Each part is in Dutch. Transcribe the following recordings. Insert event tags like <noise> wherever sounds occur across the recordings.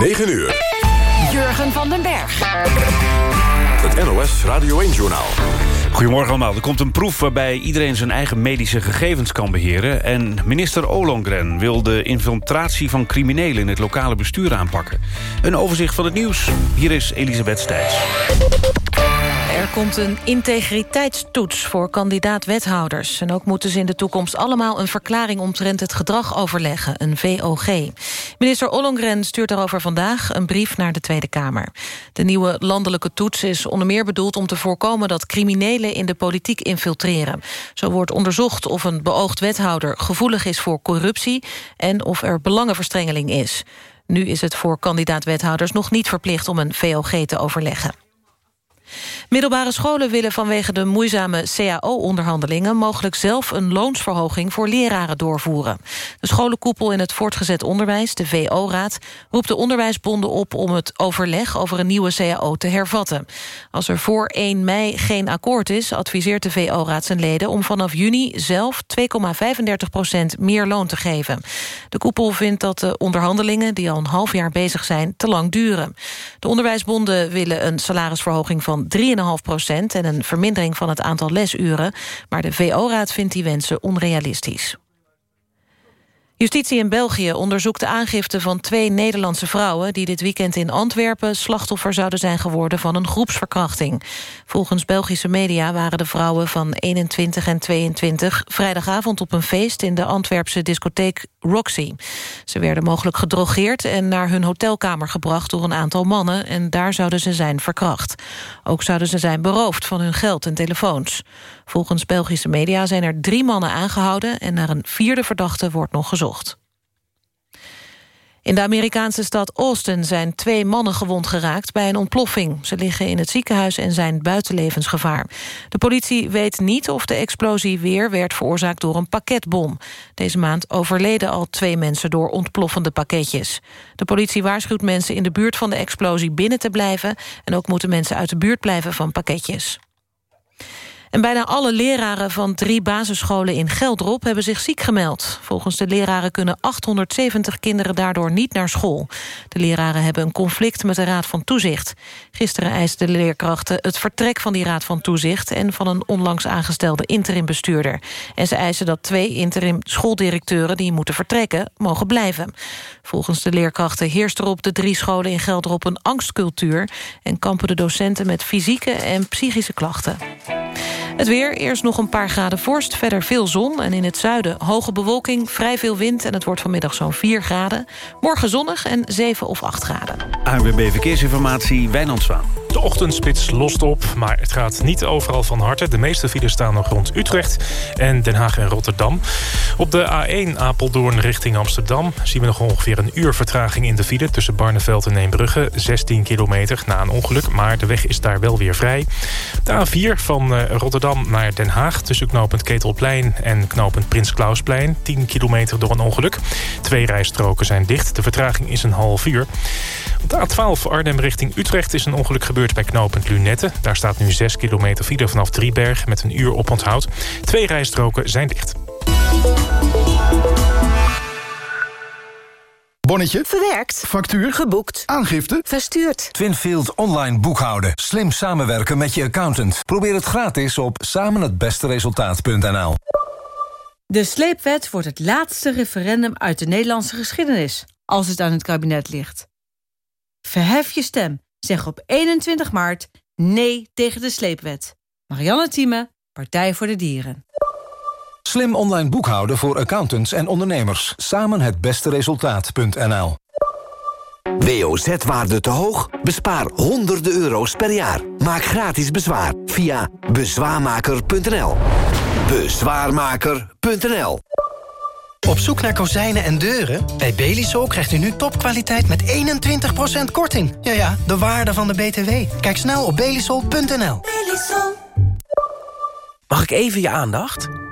9 uur. Jurgen van den Berg. Het NOS Radio 1-journaal. Goedemorgen allemaal. Er komt een proef waarbij iedereen zijn eigen medische gegevens kan beheren. En minister Olongren wil de infiltratie van criminelen in het lokale bestuur aanpakken. Een overzicht van het nieuws. Hier is Elisabeth Stijs. Er komt een integriteitstoets voor kandidaat-wethouders. En ook moeten ze in de toekomst allemaal een verklaring omtrent het gedrag overleggen, een VOG. Minister Ollongren stuurt daarover vandaag een brief naar de Tweede Kamer. De nieuwe landelijke toets is onder meer bedoeld om te voorkomen dat criminelen in de politiek infiltreren. Zo wordt onderzocht of een beoogd wethouder gevoelig is voor corruptie en of er belangenverstrengeling is. Nu is het voor kandidaat-wethouders nog niet verplicht om een VOG te overleggen. Middelbare scholen willen vanwege de moeizame CAO-onderhandelingen... mogelijk zelf een loonsverhoging voor leraren doorvoeren. De scholenkoepel in het voortgezet onderwijs, de VO-raad... roept de onderwijsbonden op om het overleg over een nieuwe CAO te hervatten. Als er voor 1 mei geen akkoord is, adviseert de VO-raad zijn leden... om vanaf juni zelf 2,35% meer loon te geven. De koepel vindt dat de onderhandelingen, die al een half jaar bezig zijn... te lang duren. De onderwijsbonden willen een salarisverhoging van 3,5 procent... en een vermindering van het aantal lesuren. Maar de VO-raad vindt die wensen onrealistisch. Justitie in België onderzoekt de aangifte van twee Nederlandse vrouwen... die dit weekend in Antwerpen slachtoffer zouden zijn geworden... van een groepsverkrachting. Volgens Belgische media waren de vrouwen van 21 en 22... vrijdagavond op een feest in de Antwerpse discotheek Roxy. Ze werden mogelijk gedrogeerd en naar hun hotelkamer gebracht... door een aantal mannen en daar zouden ze zijn verkracht. Ook zouden ze zijn beroofd van hun geld en telefoons. Volgens Belgische media zijn er drie mannen aangehouden... en naar een vierde verdachte wordt nog gezocht. In de Amerikaanse stad Austin zijn twee mannen gewond geraakt bij een ontploffing. Ze liggen in het ziekenhuis en zijn buiten levensgevaar. De politie weet niet of de explosie weer werd veroorzaakt door een pakketbom. Deze maand overleden al twee mensen door ontploffende pakketjes. De politie waarschuwt mensen in de buurt van de explosie binnen te blijven... en ook moeten mensen uit de buurt blijven van pakketjes. En bijna alle leraren van drie basisscholen in Geldrop hebben zich ziek gemeld. Volgens de leraren kunnen 870 kinderen daardoor niet naar school. De leraren hebben een conflict met de Raad van Toezicht. Gisteren eisten de leerkrachten het vertrek van die Raad van Toezicht... en van een onlangs aangestelde interimbestuurder. En ze eisen dat twee interim schooldirecteuren die moeten vertrekken... mogen blijven. Volgens de leerkrachten heerst er op de drie scholen in Geldrop een angstcultuur... en kampen de docenten met fysieke en psychische klachten. Het weer, eerst nog een paar graden vorst, verder veel zon... en in het zuiden hoge bewolking, vrij veel wind... en het wordt vanmiddag zo'n 4 graden. Morgen zonnig en 7 of 8 graden. ANWB Verkeersinformatie, Wijnand Zwaan. De ochtendspits lost op, maar het gaat niet overal van harte. De meeste files staan nog rond Utrecht en Den Haag en Rotterdam. Op de A1 Apeldoorn richting Amsterdam... zien we nog ongeveer een uur vertraging in de file... tussen Barneveld en Eembrugge, 16 kilometer na een ongeluk... maar de weg is daar wel weer vrij. De A4 van eh, Naar Den Haag... tussen knooppunt Ketelplein en knooppunt Prins Klausplein... 10 kilometer door een ongeluk. Twee rijstroken zijn dicht, de vertraging is een half uur. Op de A12 Arnhem richting Utrecht is een ongeluk gebeurd bij knooppunt Lunette. Daar staat nu 6 kilometer file vanaf Drieberg met een uur oponthoud. Twee rijstroken zijn dicht. Bonnetje. Verwerkt. Factuur. Geboekt. Aangifte. Verstuurd. Twinfield online boekhouden. Slim samenwerken met je accountant. Probeer het gratis op samenhetbesteresultaat.nl De sleepwet wordt het laatste referendum uit de Nederlandse geschiedenis... als het aan het kabinet ligt. Verhef je stem. Zeg op 21 maart nee tegen de sleepwet. Marianne Thieme, Partij voor de Dieren. Slim online boekhouden voor accountants en ondernemers. Samen het beste resultaat.nl WOZ-waarde te hoog? Bespaar honderden euro's per jaar. Maak gratis bezwaar via bezwaarmaker.nl. Bezwaarmaker.nl Op zoek naar kozijnen en deuren? Bij Belisol krijgt u nu topkwaliteit met 21% korting. Ja ja, de waarde van de BTW. Kijk snel op belisol.nl. Mag ik even je aandacht?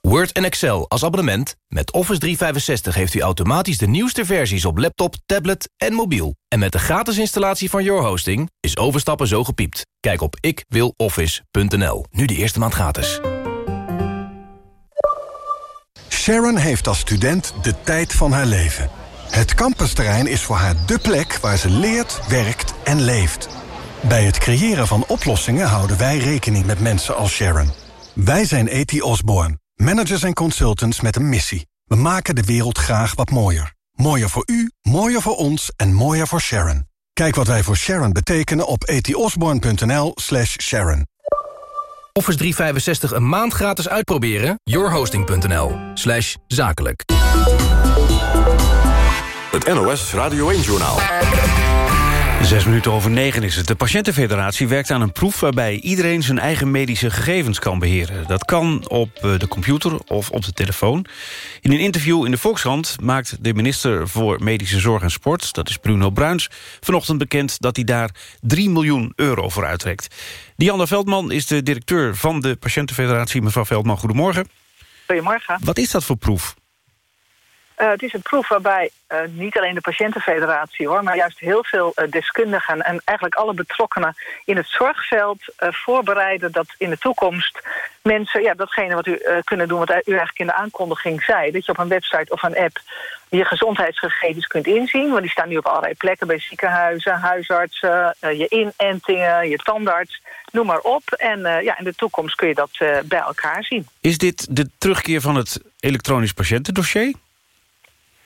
Word en Excel als abonnement. Met Office 365 heeft u automatisch de nieuwste versies op laptop, tablet en mobiel. En met de gratis installatie van Your Hosting is overstappen zo gepiept. Kijk op ikwiloffice.nl. Nu de eerste maand gratis. Sharon heeft als student de tijd van haar leven. Het campusterrein is voor haar dé plek waar ze leert, werkt en leeft. Bij het creëren van oplossingen houden wij rekening met mensen als Sharon. Wij zijn E.T. Osborne, managers en consultants met een missie. We maken de wereld graag wat mooier. Mooier voor u, mooier voor ons en mooier voor Sharon. Kijk wat wij voor Sharon betekenen op etiosborn.nl slash Sharon. Office 365 een maand gratis uitproberen? yourhosting.nl slash zakelijk. Het NOS Radio 1-journaal. Zes minuten over negen is het. De Patiëntenfederatie werkt aan een proef... waarbij iedereen zijn eigen medische gegevens kan beheren. Dat kan op eh, de computer of op de telefoon. In een interview in de Volkskrant maakt de minister voor Medische Zorg en Sport... dat is Bruno Bruins, vanochtend bekend dat hij daar 3 miljoen euro voor uittrekt. Diana Veldman is de directeur van de Patiëntenfederatie. Mevrouw Veldman, goedemorgen. Goedemorgen. Wat is dat voor proef? Uh, het is een proef waarbij uh, niet alleen de patiëntenfederatie hoor, maar juist heel veel uh, deskundigen en eigenlijk alle betrokkenen in het zorgveld voorbereiden dat in de toekomst mensen, ja, datgene wat u kunnen doen, wat u eigenlijk in de aankondiging zei, dat je op een website of een app je gezondheidsgegevens kunt inzien, want die staan nu op allerlei plekken bij ziekenhuizen, huisartsen, je inentingen, je tandarts, noem maar op. En ja, in de toekomst kun je dat bij elkaar zien. Is dit de terugkeer van het elektronisch patiëntendossier?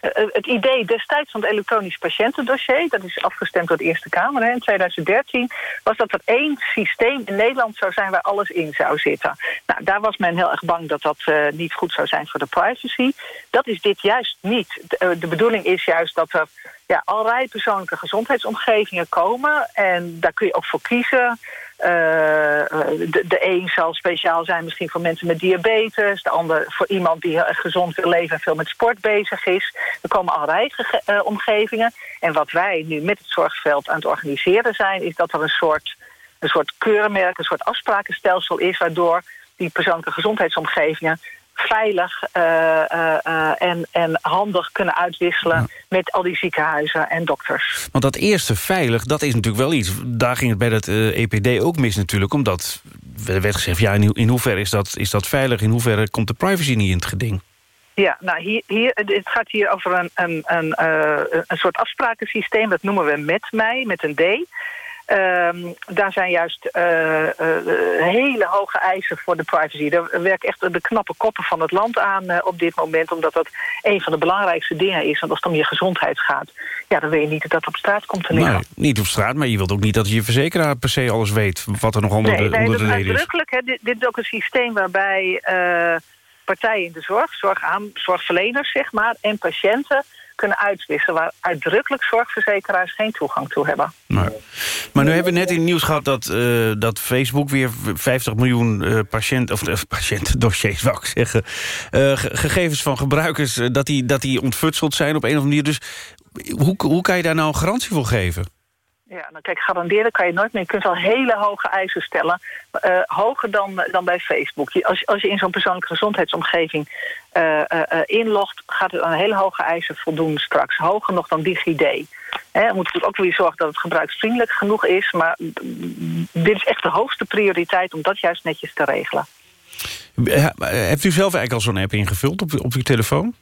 Uh, het idee destijds van het elektronisch patiëntendossier... dat is afgestemd door de Eerste Kamer in 2013... was dat er één systeem in Nederland zou zijn waar alles in zou zitten. Nou, daar was men heel erg bang dat dat uh, niet goed zou zijn voor de privacy. Dat is dit juist niet. De, uh, de bedoeling is juist dat er ja, allerlei persoonlijke gezondheidsomgevingen komen... en daar kun je ook voor kiezen... Uh, de, de een zal speciaal zijn misschien voor mensen met diabetes. De ander voor iemand die erg gezond wil leven en veel met sport bezig is. Er komen allerlei omgevingen. En wat wij nu met het zorgveld aan het organiseren zijn... is dat er een soort, een soort keurmerk, een soort afsprakenstelsel is... waardoor die persoonlijke gezondheidsomgevingen veilig uh, en, en handig kunnen uitwisselen... Ja. met al die ziekenhuizen en dokters. Want dat eerste veilig, dat is natuurlijk wel iets. Daar ging het bij dat EPD ook mis natuurlijk. Omdat er werd gezegd, ja, in, in hoeverre is dat, is dat veilig? In hoeverre komt de privacy niet in het geding? Ja, nou, hier, hier, het gaat hier over een, een, een, een soort afsprakensysteem. Dat noemen we met mij, met een D... Um, daar zijn juist uh, uh, hele hoge eisen voor de privacy. Daar werken echt de knappe koppen van het land aan uh, op dit moment... omdat dat een van de belangrijkste dingen is. Want als het om je gezondheid gaat... ja, dan wil je niet dat dat op straat komt te liggen. Nee, niet op straat, maar je wilt ook niet dat je verzekeraar per se alles weet... wat er nog onder, nee, de, nee, onder de dat is leden is. uitdrukkelijk. Hè. Dit, dit is ook een systeem waarbij partijen in de zorg... zorg aan, zorgverleners, zeg maar, en patiënten kunnen uitwisselen... waar uitdrukkelijk zorgverzekeraars geen toegang toe hebben. Maar, nu hebben we net in het nieuws gehad dat, uh, dat Facebook weer 50 miljoen uh, patiënt, of, uh, patiëntendossiers, <laughs> wou ik zeggen, gegevens van gebruikers, dat, die, dat die ontfutseld zijn op een of andere manier. Dus hoe, hoe kan je daar nou een garantie voor geven? Ja, nou kijk, garanderen kan je nooit meer. Je kunt al hele hoge eisen stellen. Uh, hoger dan, dan bij Facebook. Je, als, als je in zo'n persoonlijke gezondheidsomgeving uh, inlogt... gaat het aan hele hoge eisen voldoen straks. Hoger nog dan DigiD. He, we moeten natuurlijk ook weer zorgen dat het gebruiksvriendelijk genoeg is. Maar dit is echt de hoogste prioriteit om dat juist netjes te regelen. Hebt u zelf eigenlijk al zo'n app ingevuld op, op uw telefoon?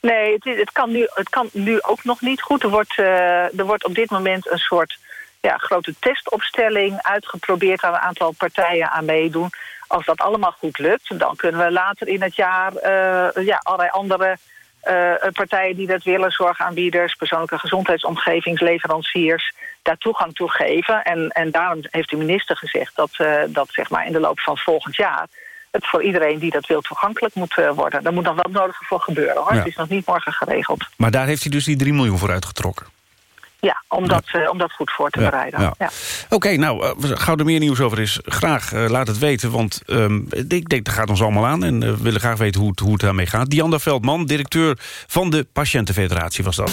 Nee, het, het, kan nu, het kan nu ook nog niet goed. Er wordt, uh, er wordt op dit moment een soort ja, grote testopstelling uitgeprobeerd... waar een aantal partijen aan meedoen. Als dat allemaal goed lukt, dan kunnen we later in het jaar... Uh, ja, allerlei andere uh, partijen die dat willen, zorgaanbieders... persoonlijke gezondheidsomgevingsleveranciers... daar toegang toe geven. En, en daarom heeft de minister gezegd dat, dat zeg maar in de loop van volgend jaar het voor iedereen die dat wil toegankelijk moet worden. Daar moet nog wel nodig voor gebeuren. hoor. Ja. Het is nog niet morgen geregeld. Maar daar heeft hij dus die 3 miljoen voor uitgetrokken? Ja, om dat, ja. Uh, om dat goed voor te ja, bereiden. Ja. Oké, okay, nou, uh, gauw er meer nieuws over is, graag uh, laat het weten. Want um, ik denk, dat gaat ons allemaal aan. En we willen graag weten hoe het, hoe het daarmee gaat. Dianda Veldman, directeur van de Patiëntenfederatie was dat.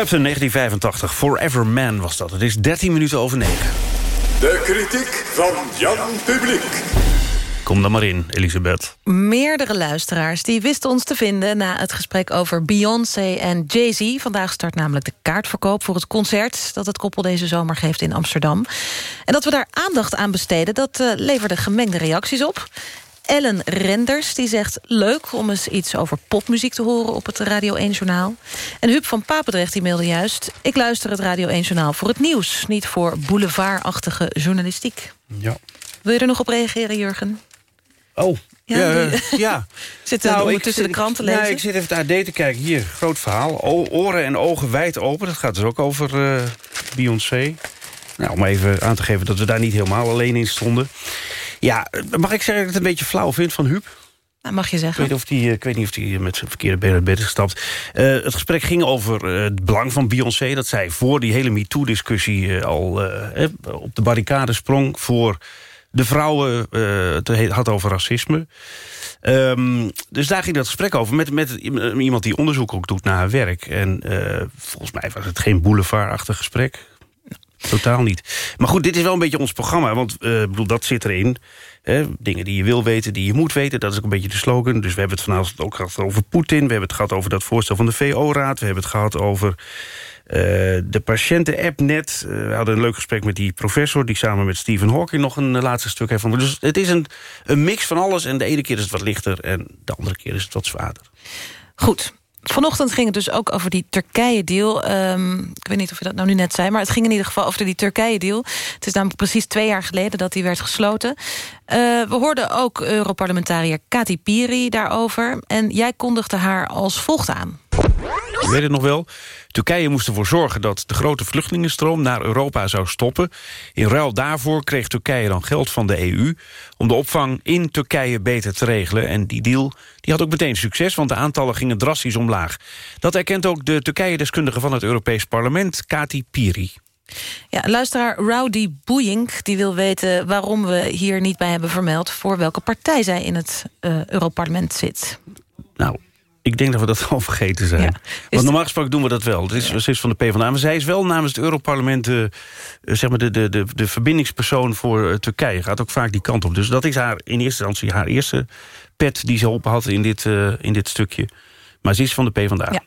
Clapton, 1985. Forever Man was dat. Het is 13 minuten over 9. De kritiek van Jan Publiek. Kom dan maar in, Elisabeth. Meerdere luisteraars die wisten ons te vinden... na het gesprek over Beyoncé en Jay-Z. Vandaag start namelijk de kaartverkoop voor het concert... dat het koppel deze zomer geeft in Amsterdam. En dat we daar aandacht aan besteden... dat uh, leverde gemengde reacties op. Ellen Renders die zegt leuk om eens iets over popmuziek te horen op het Radio 1-journaal. En Huub van Papendrecht die mailde juist... ik luister het Radio 1-journaal voor het nieuws... niet voor boulevardachtige journalistiek. Ja. Wil je er nog op reageren, Jurgen? Oh, ja. Ja. <laughs> ja. zit er nou, tussen de kranten lezen? Ja, ik zit even het AD te kijken. Hier, groot verhaal. O oren en ogen wijd open. Dat gaat dus ook over uh, Beyoncé. Nou, om even aan te geven dat we daar niet helemaal alleen in stonden. Ja, mag ik zeggen dat ik het een beetje flauw vind van Huub? Nou, mag je zeggen. Ik weet, of die, ik weet niet of hij met zijn verkeerde benen naar bed is gestapt. Uh, het gesprek ging over het belang van Beyoncé. Dat zij voor die hele MeToo-discussie al op de barricade sprong... voor de vrouwen het had over racisme. Um, dus daar ging dat gesprek over met, met iemand die onderzoek ook doet naar haar werk. En volgens mij was het geen boulevardachtig gesprek. Totaal niet. Maar goed, dit is wel een beetje ons programma. Want uh, bedoel, dat zit erin. Hè? Dingen die je wil weten, die je moet weten. Dat is ook een beetje de slogan. Dus we hebben het vanavond ook gehad over Poetin. We hebben het gehad over dat voorstel van de VO-raad. We hebben het gehad over uh, de patiënten-app net. Uh, we hadden een leuk gesprek met die professor... die samen met Stephen Hawking nog een laatste stuk heeft. Dus het is een, een mix van alles. En de ene keer is het wat lichter en de andere keer is het wat zwaarder. Goed, Vanochtend ging het dus ook over die Turkije-deal. Um, ik weet niet of je dat nou nu net zei... maar het ging in ieder geval over die Turkije-deal. Het is namelijk precies twee jaar geleden dat die werd gesloten. Uh, we hoorden ook Europarlementariër Kati Piri daarover. En jij kondigde haar als volgt aan. Je weet het nog wel. Turkije moest ervoor zorgen dat de grote vluchtelingenstroom naar Europa zou stoppen. In ruil daarvoor kreeg Turkije dan geld van de EU... om de opvang in Turkije beter te regelen. En die deal die had ook meteen succes, want de aantallen gingen drastisch omlaag. Dat erkent ook de Turkije-deskundige van het Europees Parlement, Kati Piri. Ja, luisteraar Rowdy Boeing die wil weten waarom we hier niet bij hebben vermeld... voor welke partij zij in het uh, Europarlement zit. Nou, ik denk dat we dat <laughs> al vergeten zijn. Ja. Want normaal gesproken doen we dat wel. Het is, ja. is van de PvdA. Maar zij is wel namens het Europarlement uh, zeg maar de, de, de, de verbindingspersoon voor uh, Turkije. Gaat ook vaak die kant op. Dus dat is haar in eerste instantie haar eerste pet die ze op had in dit, uh, in dit stukje. Maar ze is van de PvdA. Ja.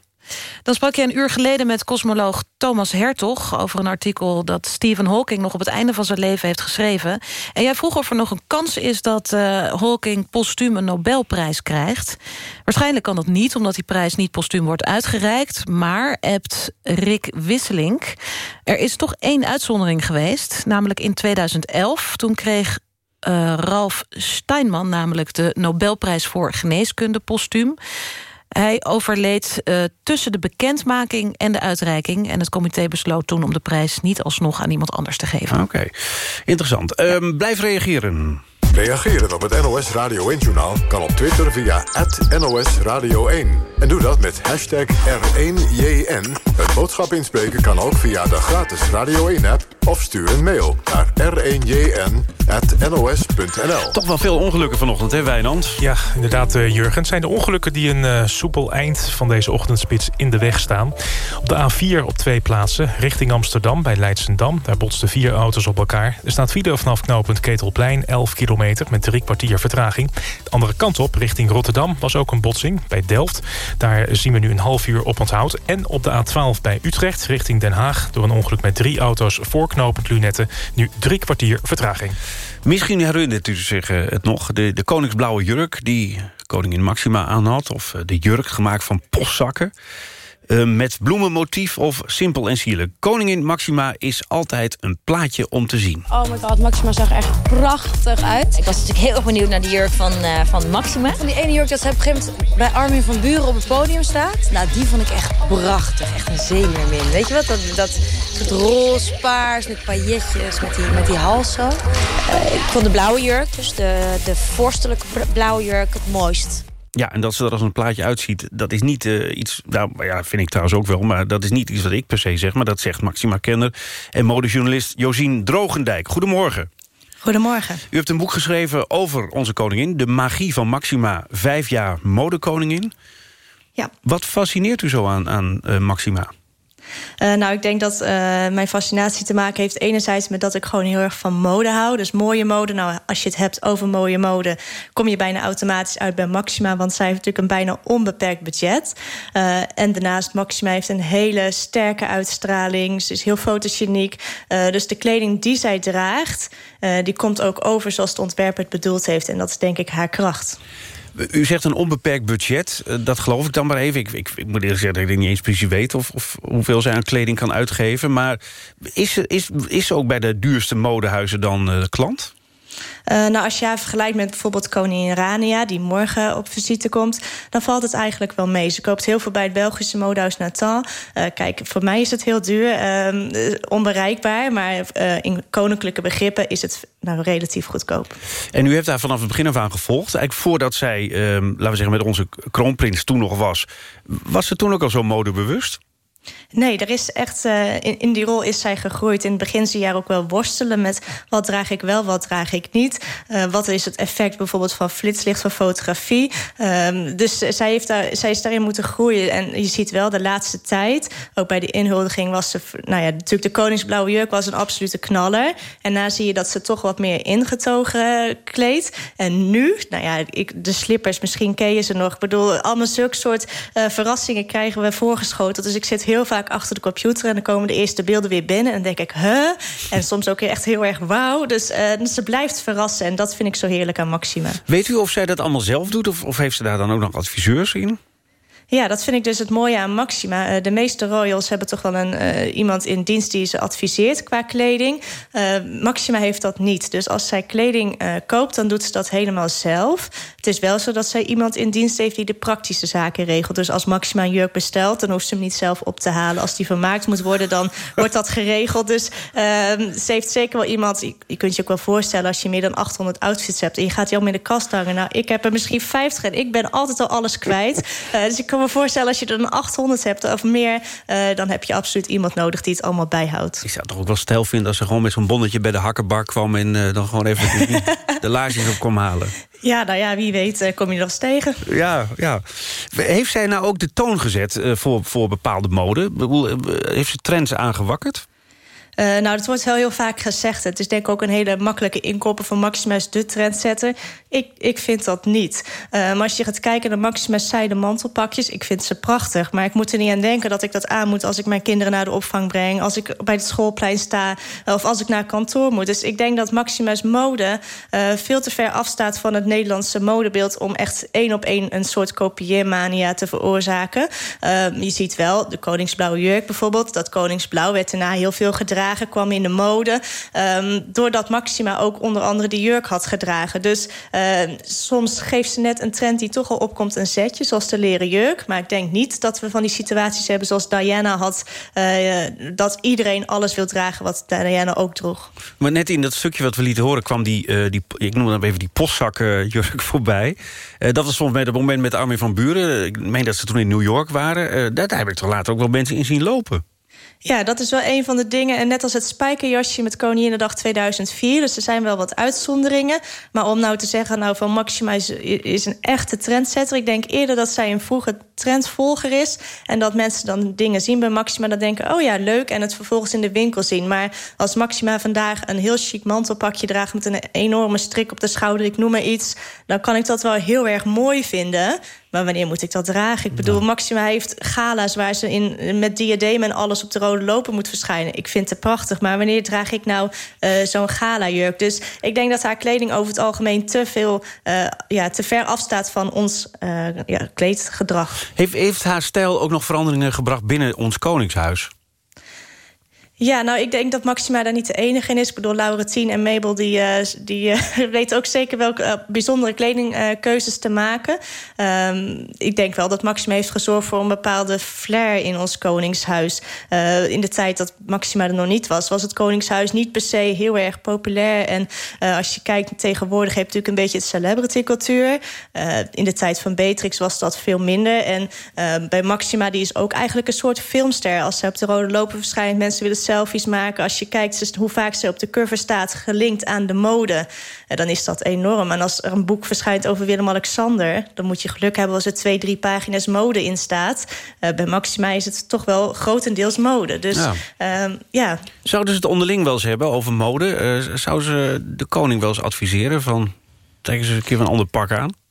Dan sprak je een uur geleden met cosmoloog Thomas Hertog... over een artikel dat Stephen Hawking nog op het einde van zijn leven heeft geschreven. En jij vroeg of er nog een kans is dat uh, Hawking postuum een Nobelprijs krijgt. Waarschijnlijk kan dat niet, omdat die prijs niet postuum wordt uitgereikt. Maar, hebt Rick Wisselink, er is toch één uitzondering geweest. Namelijk in 2011, toen kreeg uh, Ralf Steinman namelijk de Nobelprijs voor geneeskunde postuum. Hij overleed uh, tussen de bekendmaking en de uitreiking. En het comité besloot toen om de prijs niet alsnog aan iemand anders te geven. Oké, okay. interessant. Um, blijf reageren. Reageren op het NOS Radio 1-journaal kan op Twitter via NOS Radio 1. En doe dat met hashtag R1JN. Het boodschap inspreken kan ook via de gratis Radio 1-app... of stuur een mail naar r1jn.nos.nl. Toch wel veel ongelukken vanochtend, hè Wijnand? Ja, inderdaad, uh, Jurgen. zijn de ongelukken die een uh, soepel eind van deze ochtendspits in de weg staan. Op de A4 op twee plaatsen, richting Amsterdam bij Leidsendam. Daar botsten vier auto's op elkaar. Er staat file vanaf knooppunt Ketelplein, 11 kilometer met drie kwartier vertraging. De andere kant op, richting Rotterdam, was ook een botsing bij Delft. Daar zien we nu een half uur op onthoud. En op de A12 bij Utrecht, richting Den Haag... door een ongeluk met drie auto's voorknopend lunetten... nu drie kwartier vertraging. Misschien herinnert u zich eh, het nog, de, de koningsblauwe jurk... die koningin Maxima aanhad, of eh, de jurk gemaakt van postzakken... Uh, met bloemenmotief of simpel en sierlijk. Koningin Maxima is altijd een plaatje om te zien. Oh my god, Maxima zag er echt prachtig uit. Ik was natuurlijk heel erg benieuwd naar de jurk van, uh, van Maxima. Van die ene jurk dat ze op een gegeven moment bij Armin van Buren op het podium staat. Nou, die vond ik echt prachtig. Echt een zeemermin. Weet je wat? Dat, dat soort roze, paars met pailletjes, met die, met die hals zo. Uh, ik vond de blauwe jurk, dus de, de vorstelijke blauwe jurk, het mooist. Ja, en dat ze er als een plaatje uitziet, dat is niet uh, iets... Nou, ja, vind ik trouwens ook wel, maar dat is niet iets wat ik per se zeg... maar dat zegt Maxima Kenner en modejournalist Josien Drogendijk. Goedemorgen. Goedemorgen. U hebt een boek geschreven over onze koningin... De magie van Maxima, vijf jaar modekoningin. Ja. Wat fascineert u zo aan, aan uh, Maxima? Uh, nou, ik denk dat uh, mijn fascinatie te maken heeft... enerzijds met dat ik gewoon heel erg van mode hou. Dus mooie mode. Nou, als je het hebt over mooie mode... kom je bijna automatisch uit bij Maxima... want zij heeft natuurlijk een bijna onbeperkt budget. Uh, en daarnaast, Maxima heeft een hele sterke uitstraling. Ze is heel fotogeniek. dus de kleding die zij draagt... die komt ook over zoals de ontwerper het bedoeld heeft. En dat is denk ik haar kracht. U zegt een onbeperkt budget. Eh, dat geloof ik dan maar even. Ik, ik, moet eerlijk zeggen dat ik niet eens precies weet... Of, of, hoeveel zij aan kleding kan uitgeven. Maar is, is, is ook bij de duurste modehuizen dan uh, klant? Uh, nou, als je haar vergelijkt met bijvoorbeeld koningin Rania... die morgen op visite komt, dan valt het eigenlijk wel mee. Ze koopt heel veel bij het Belgische modehuis Natal. Uh, kijk, voor mij is het heel duur, uh, onbereikbaar... maar in koninklijke begrippen is het nou, relatief goedkoop. En u heeft haar vanaf het begin af aan gevolgd. Eigenlijk voordat zij, ehm, laten we zeggen, met onze kroonprins toen nog was... was ze toen ook al zo modebewust? Nee, er is echt, uh, in, die rol is zij gegroeid. In het begin zie je haar ook wel worstelen met wat draag ik wel, wat draag ik niet. Uh, wat is het effect bijvoorbeeld van flitslicht van fotografie. Um, dus zij, heeft daar, zij is daarin moeten groeien. En je ziet wel de laatste tijd, ook bij de inhuldiging was ze... nou ja, natuurlijk de koningsblauwe jurk was een absolute knaller. En daarna zie je dat ze toch wat meer ingetogen kleedt. En nu, nou ja, ik, de slippers, misschien ken je ze nog. Ik bedoel, allemaal zulke soort uh, verrassingen krijgen we voorgeschoten. Dus ik zit heel vaak achter de computer... en dan komen de eerste beelden weer binnen en dan denk ik, huh? En soms ook echt heel erg wauw. Dus uh, ze blijft verrassen en dat vind ik zo heerlijk aan Maxima. Weet u of zij dat allemaal zelf doet of, of heeft ze daar dan ook nog adviseurs in? Ja, dat vind ik dus het mooie aan Maxima. Eh, de meeste royals hebben toch wel een, uh, iemand in dienst die ze adviseert qua kleding. Uh, Maxima heeft dat niet. Dus als zij kleding koopt, dan doet ze dat helemaal zelf. Het is wel zo dat zij iemand in dienst heeft die de praktische zaken regelt. Dus als Maxima een jurk bestelt, dan hoeft ze hem niet zelf op te halen. Als die vermaakt moet worden, dan <laughs> wordt dat geregeld. Dus ehm, ze heeft zeker wel iemand... Je kunt je ook wel voorstellen als je meer dan 800 outfits hebt... en je gaat die al in de kast hangen. Nou, ik heb er misschien 50 en ik ben altijd al alles kwijt. <laughs> dus ik kan me voorstellen, als je er een 800 hebt of meer... Uh, dan heb je absoluut iemand nodig die het allemaal bijhoudt. Ik zou toch ook wel stijl vinden als ze gewoon met zo'n bonnetje... bij de hakkenbar kwam en uh, dan gewoon even de laarsjes op kwam halen. <laughs> Ja, nou ja, wie weet uh, kom je nog eens tegen. Ja, ja. Heeft zij nou ook de toon gezet voor, voor bepaalde mode? Heeft ze trends aangewakkerd? Uh, nou, dat wordt wel heel vaak gezegd. Het is denk ik ook een hele makkelijke inkopen van Maximus de trendsetter. Ik, ik vind dat niet. Uh, maar als je gaat kijken naar Maximus zijde mantelpakjes... ik vind ze prachtig, maar ik moet er niet aan denken... dat ik dat aan moet als ik mijn kinderen naar de opvang breng... als ik bij het schoolplein sta of als ik naar kantoor moet. Dus ik denk dat Maximus mode veel te ver afstaat... van het Nederlandse modebeeld... om echt één op één een soort kopieermania te veroorzaken. je ziet wel, de koningsblauwe jurk bijvoorbeeld... dat koningsblauw werd daarna heel veel gedragen kwam in de mode. Um, doordat Maxima ook onder andere die jurk had gedragen. Dus uh, soms geeft ze net een trend die toch al opkomt een zetje, zoals de leren jurk. Maar ik denk niet dat we van die situaties hebben zoals Diana had... Uh, dat iedereen alles wil dragen wat Diana ook droeg. Maar net in dat stukje wat we lieten horen kwam die, uh, die ik noem het even die postzakjurk <laughs> voorbij. dat was volgens mij het moment met Armin van Buren. Ik meen dat ze toen in New York waren. daar heb ik toch later ook wel mensen in zien lopen. Ja, dat is wel een van de dingen. En net als het spijkerjasje met Koninginnedag 2004. Dus er zijn wel wat uitzonderingen. Maar om nou te zeggen, nou van Maxima is, een echte trendsetter. Ik denk eerder dat zij een vroege trendvolger is. En dat mensen dan dingen zien bij Maxima. Dan denken, oh ja, leuk. En het vervolgens in de winkel zien. Maar als Maxima vandaag een heel chic mantelpakje draagt... met een enorme strik op de schouder, ik noem maar iets... dan kan ik dat wel heel erg mooi vinden. Maar wanneer moet ik dat dragen? Ik bedoel, Maxima heeft gala's waar ze in, met diademen en alles op de rode lopen moet verschijnen. Ik vind het prachtig, maar wanneer draag ik nou uh, zo'n gala-jurk? Dus ik denk dat haar kleding over het algemeen te veel, uh, ja, te ver afstaat van ons uh, ja, kleedgedrag. Heeft, heeft haar stijl ook nog veranderingen gebracht binnen ons koningshuis? Ja, nou, ik denk dat Maxima daar niet de enige in is. Ik bedoel, Laurentien en Mabel die, uh, die uh, <laughs> weten ook zeker welke uh, bijzondere kledingkeuzes te maken. Um, ik denk wel dat Maxima heeft gezorgd voor een bepaalde flair in ons koningshuis. in de tijd dat Maxima er nog niet was, was het koningshuis niet per se heel erg populair. En als je kijkt tegenwoordig, heb je natuurlijk een beetje het celebrity cultuur. in de tijd van Beatrix was dat veel minder. En bij Maxima, die is ook eigenlijk een soort filmster. Als ze op de rode lopen verschijnt, mensen willen selfies maken. Als je kijkt hoe vaak ze op de cover staat... gelinkt aan de mode, dan is dat enorm. En als er een boek verschijnt over Willem-Alexander... dan moet je geluk hebben als er twee, drie pagina's mode in staat. bij Maxima is het toch wel grotendeels mode. Dus ja. Ehm, ja. Zouden ze het onderling wel eens hebben over mode? zou ze de koning wel eens adviseren van... trekken ze een keer een ander pak aan?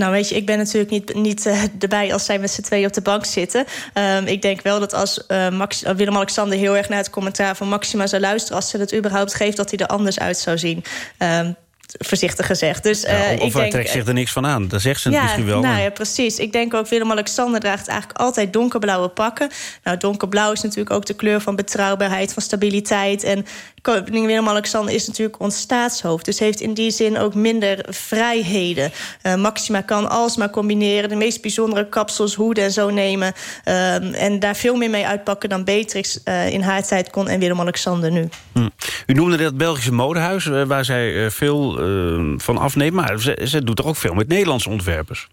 Nou, weet je, ik ben natuurlijk niet, niet uh, erbij als zij met z'n tweeën op de bank zitten. Um, ik denk wel dat als uh, Willem-Alexander heel erg naar het commentaar van Maxima zou luisteren... als ze het überhaupt geeft, dat hij er anders uit zou zien. Um, voorzichtig gezegd. Dus, uh, of ik denk, trekt zich er niks van aan. Dat zegt ze ja, misschien wel. Nou ja, precies. Ik denk ook Willem-Alexander draagt eigenlijk altijd donkerblauwe pakken. Nou, donkerblauw is natuurlijk ook de kleur van betrouwbaarheid, van stabiliteit. En koning Willem-Alexander is natuurlijk ons staatshoofd. Dus heeft in die zin ook minder vrijheden. Uh, Maxima kan alsmaar combineren. De meest bijzondere kapsels, hoeden en zo nemen. Uh, en daar veel meer mee uitpakken dan Beatrix uh, in haar tijd kon... en Willem-Alexander nu. Hm. U noemde dat Belgische modehuis... waar zij veel van afneemt. Maar ze, ze doet toch ook veel met Nederlandse ontwerpers?